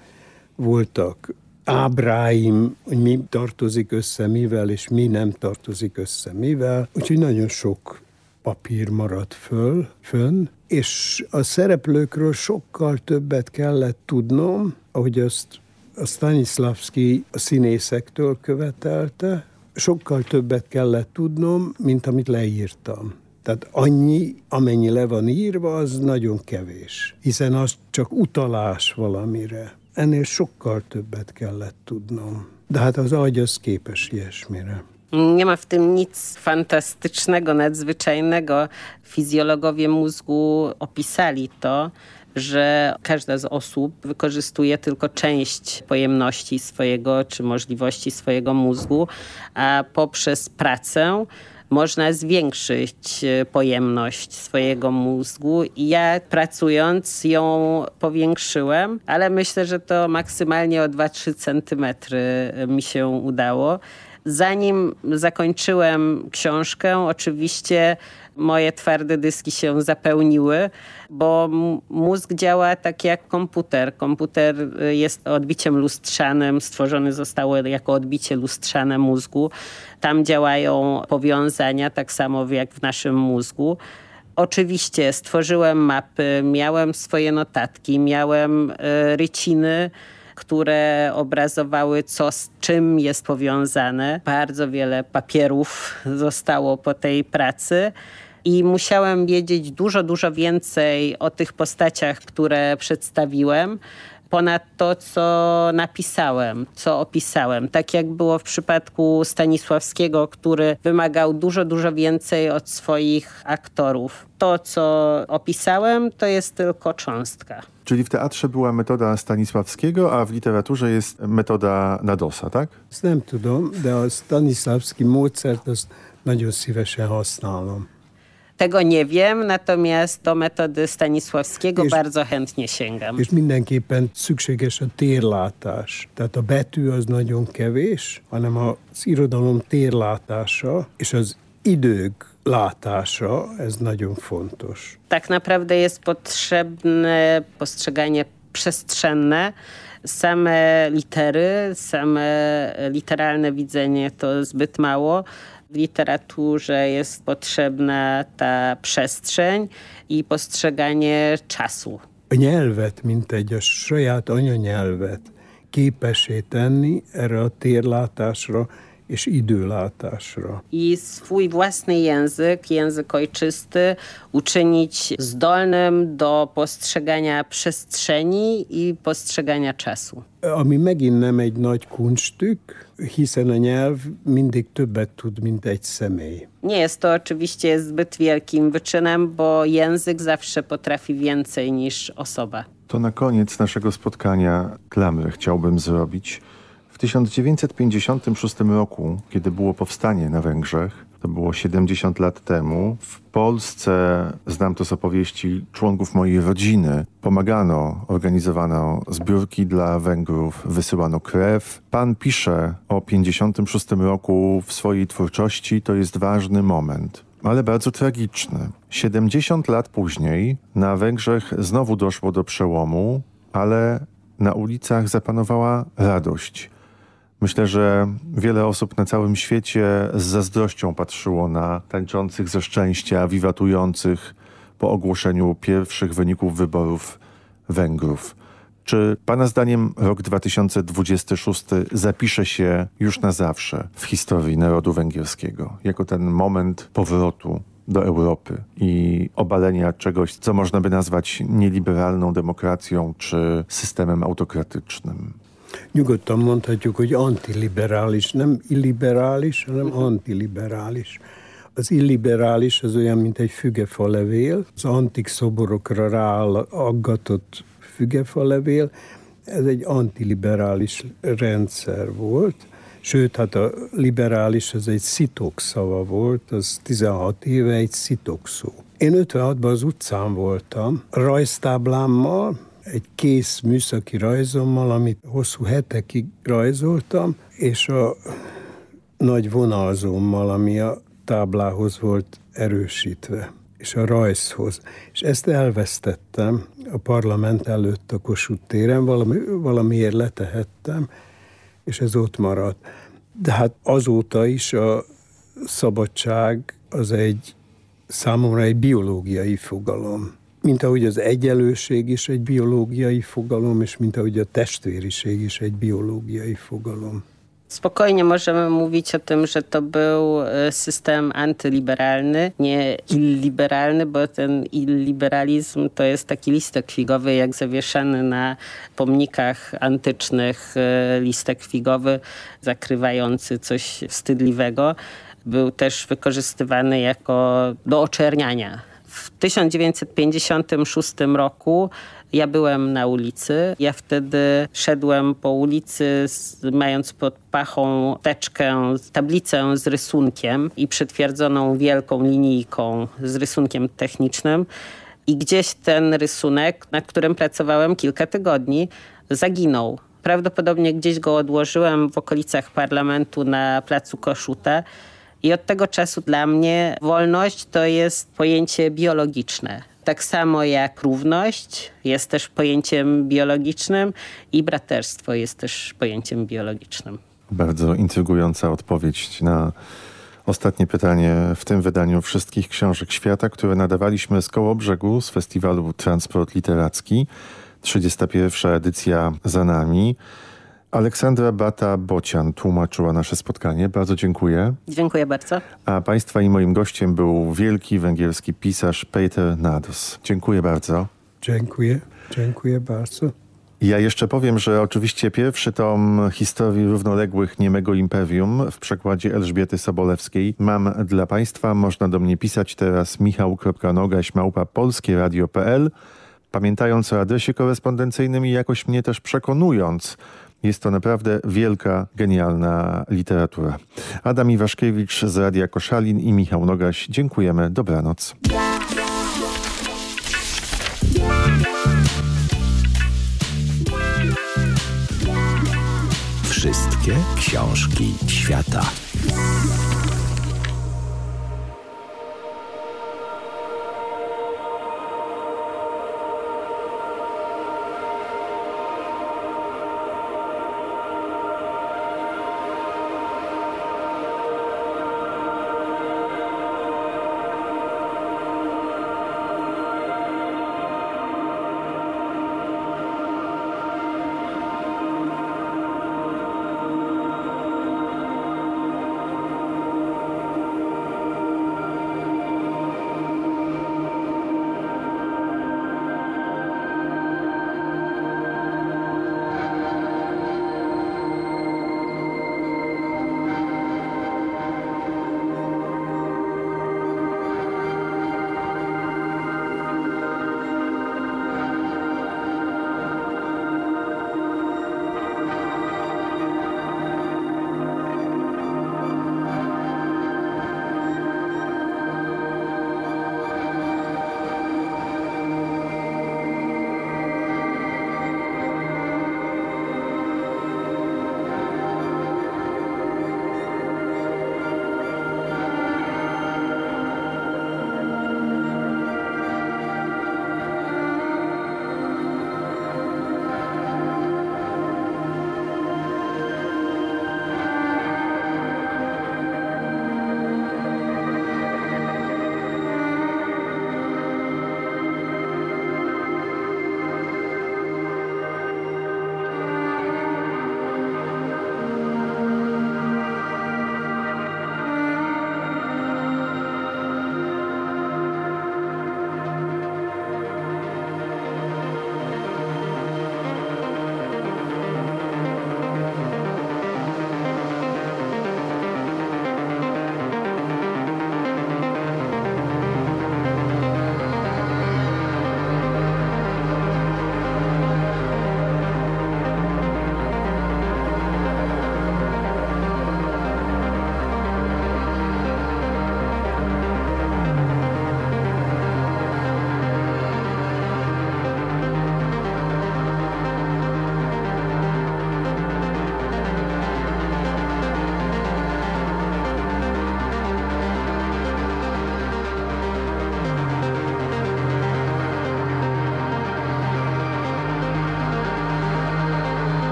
[SPEAKER 13] voltak ábráim, hogy mi tartozik össze mivel, és mi nem tartozik össze mivel. Úgyhogy nagyon sok papír maradt föl, fönn, és a szereplőkről sokkal többet kellett tudnom, ahogy azt a Stanislavski a színészektől követelte, sokkal többet kellett tudnom, mint amit leírtam. Tehát annyi, amennyi le van írva, az nagyon kevés, hiszen az csak utalás valamire. Ennél sokkal többet kellett tudnom. De hát az agy az képes ilyesmire.
[SPEAKER 11] Nie ma w tym nic fantastycznego, nadzwyczajnego. Fizjologowie mózgu opisali to, że każda z osób wykorzystuje tylko część pojemności swojego czy możliwości swojego mózgu, a poprzez pracę można zwiększyć pojemność swojego mózgu. I ja pracując ją powiększyłem, ale myślę, że to maksymalnie o 2-3 centymetry mi się udało. Zanim zakończyłem książkę, oczywiście moje twarde dyski się zapełniły, bo mózg działa tak jak komputer. Komputer jest odbiciem lustrzanym, stworzony zostało jako odbicie lustrzane mózgu. Tam działają powiązania, tak samo jak w naszym mózgu. Oczywiście stworzyłem mapy, miałem swoje notatki, miałem ryciny, które obrazowały, co z czym jest powiązane. Bardzo wiele papierów zostało po tej pracy i musiałem wiedzieć dużo, dużo więcej o tych postaciach, które przedstawiłem ponad to, co napisałem, co opisałem. Tak jak było w przypadku Stanisławskiego, który wymagał dużo, dużo więcej od swoich aktorów. To, co opisałem, to jest tylko cząstka.
[SPEAKER 12] Czyli w teatrze była metoda Stanisławskiego, a w literaturze jest metoda Nadosa, tak?
[SPEAKER 13] Ezt nem tudom, de a Stanislavski módszert azt nagyon szívesen használom.
[SPEAKER 11] Tego nie wiem, natomiast do metody Stanisławskiego és, bardzo chętnie sięgam.
[SPEAKER 13] És mindenképpen szükséges a térlátás. Tehát a betű az nagyon kevés, hanem az irodalom térlátása és az idők látása, ez nagyon fontos.
[SPEAKER 11] Tak naprawdę jest potrzebne postrzeganie przestrzenne, same litery, same literalne widzenie to zbyt mało. W literaturze jest potrzebna ta przestrzeń i postrzeganie czasu.
[SPEAKER 13] A nyelvet, mint egy a saját anyanyelvet képesé tenni erre a térlátásra, és időlátásra.
[SPEAKER 11] I swój własny język, język ojczysty, uczynić zdolnym do postrzegania przestrzeni i postrzegania czasu.
[SPEAKER 13] Ami megint nem egy nagy kunstük, hiszen a nyelv mindig többet tud, mint egy személy.
[SPEAKER 11] Nie jest to oczywiście zbyt wielkim wyczynem, bo język zawsze potrafi więcej niż osoba.
[SPEAKER 12] To na koniec naszego spotkania klamrę chciałbym zrobić. W 1956 roku, kiedy było powstanie na Węgrzech, to było 70 lat temu, w Polsce, znam to z opowieści członków mojej rodziny, pomagano, organizowano zbiórki dla Węgrów, wysyłano krew. Pan pisze o 56 roku w swojej twórczości, to jest ważny moment ale bardzo tragiczny. 70 lat później na Węgrzech znowu doszło do przełomu, ale na ulicach zapanowała radość. Myślę, że wiele osób na całym świecie z zazdrością patrzyło na tańczących ze szczęścia, wiwatujących po ogłoszeniu pierwszych wyników wyborów Węgrów. Czy Pana zdaniem rok 2026 zapisze się już na zawsze w historii narodu węgierskiego, jako ten moment powrotu do Europy i obalenia czegoś, co można by nazwać nieliberalną demokracją czy systemem autokratycznym?
[SPEAKER 13] Nyugodtan mondhatjuk, hogy antiliberális, nem illiberális, hanem antiliberális. Az illiberális az olyan, mint egy fügefalevél, az antik szoborokra ráaggatott fügefalevél, ez egy antiliberális rendszer volt, sőt, hát a liberális az egy szitok szava volt, az 16 éve egy szitok szó. Én 56-ban az utcán voltam, rajztáblámmal, egy kész műszaki rajzommal, amit hosszú hetekig rajzoltam, és a nagy vonalzómmal, ami a táblához volt erősítve, és a rajzhoz. És ezt elvesztettem a parlament előtt a Kossuth téren, valami, valamiért letehettem, és ez ott maradt. De hát azóta is a szabadság az egy számomra egy biológiai fogalom. Mint ahogy az egyenlőség is egy biológiai fogalom, és mint ahogy a testvériség is egy biológiai fogalom.
[SPEAKER 11] Spokojnie możemy mówić o tym, że to był e, system antyliberalny, nie illiberalny, bo ten illiberalizm to jest taki listek figowy, jak zawieszany na pomnikach antycznych e, listek figowy, zakrywający coś wstydliwego. Był też wykorzystywany jako do oczerniania. W 1956 roku ja byłem na ulicy. Ja wtedy szedłem po ulicy, z, mając pod pachą teczkę, tablicę z rysunkiem i przytwierdzoną wielką linijką z rysunkiem technicznym. I gdzieś ten rysunek, nad którym pracowałem kilka tygodni, zaginął. Prawdopodobnie gdzieś go odłożyłem w okolicach parlamentu na placu Koszuta. I od tego czasu dla mnie wolność to jest pojęcie biologiczne. Tak samo jak równość jest też pojęciem biologicznym i braterstwo jest też pojęciem biologicznym.
[SPEAKER 12] Bardzo intrygująca odpowiedź na ostatnie pytanie w tym wydaniu wszystkich książek świata, które nadawaliśmy z Kołobrzegu z festiwalu Transport Literacki. 31. edycja za nami. Aleksandra Bata-Bocian tłumaczyła nasze spotkanie. Bardzo dziękuję.
[SPEAKER 11] Dziękuję bardzo.
[SPEAKER 12] A Państwa i moim gościem był wielki węgierski pisarz Peter Nados. Dziękuję bardzo.
[SPEAKER 13] Dziękuję. Dziękuję bardzo.
[SPEAKER 12] Ja jeszcze powiem, że oczywiście pierwszy tom historii równoległych Niemego Imperium w przekładzie Elżbiety Sobolewskiej mam dla Państwa. Można do mnie pisać teraz michał.nogaś małpa polskieradio.pl pamiętając o adresie korespondencyjnym i jakoś mnie też przekonując, jest to naprawdę wielka, genialna literatura. Adam Iwaszkiewicz z Radia Koszalin i Michał Nogaś. Dziękujemy. Dobranoc.
[SPEAKER 8] Wszystkie książki świata.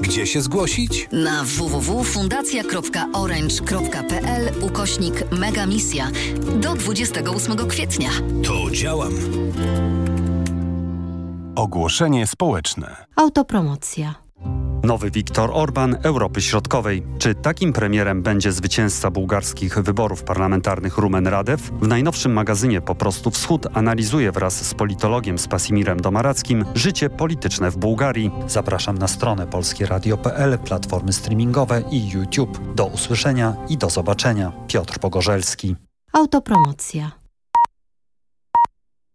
[SPEAKER 14] Gdzie się zgłosić?
[SPEAKER 15] Na www.fundacja.orange.pl ukośnik Mega Misja do 28 kwietnia.
[SPEAKER 14] To działam.
[SPEAKER 16] Ogłoszenie społeczne.
[SPEAKER 9] Autopromocja.
[SPEAKER 17] Nowy Viktor Orban Europy Środkowej. Czy takim premierem będzie zwycięzca bułgarskich wyborów parlamentarnych Rumen Radew? W najnowszym magazynie Po prostu Wschód analizuje wraz z politologiem Spasimirem Domarackim życie polityczne w Bułgarii. Zapraszam na stronę polskieradio.pl, platformy streamingowe i YouTube. Do usłyszenia i do zobaczenia. Piotr Pogorzelski.
[SPEAKER 9] Autopromocja.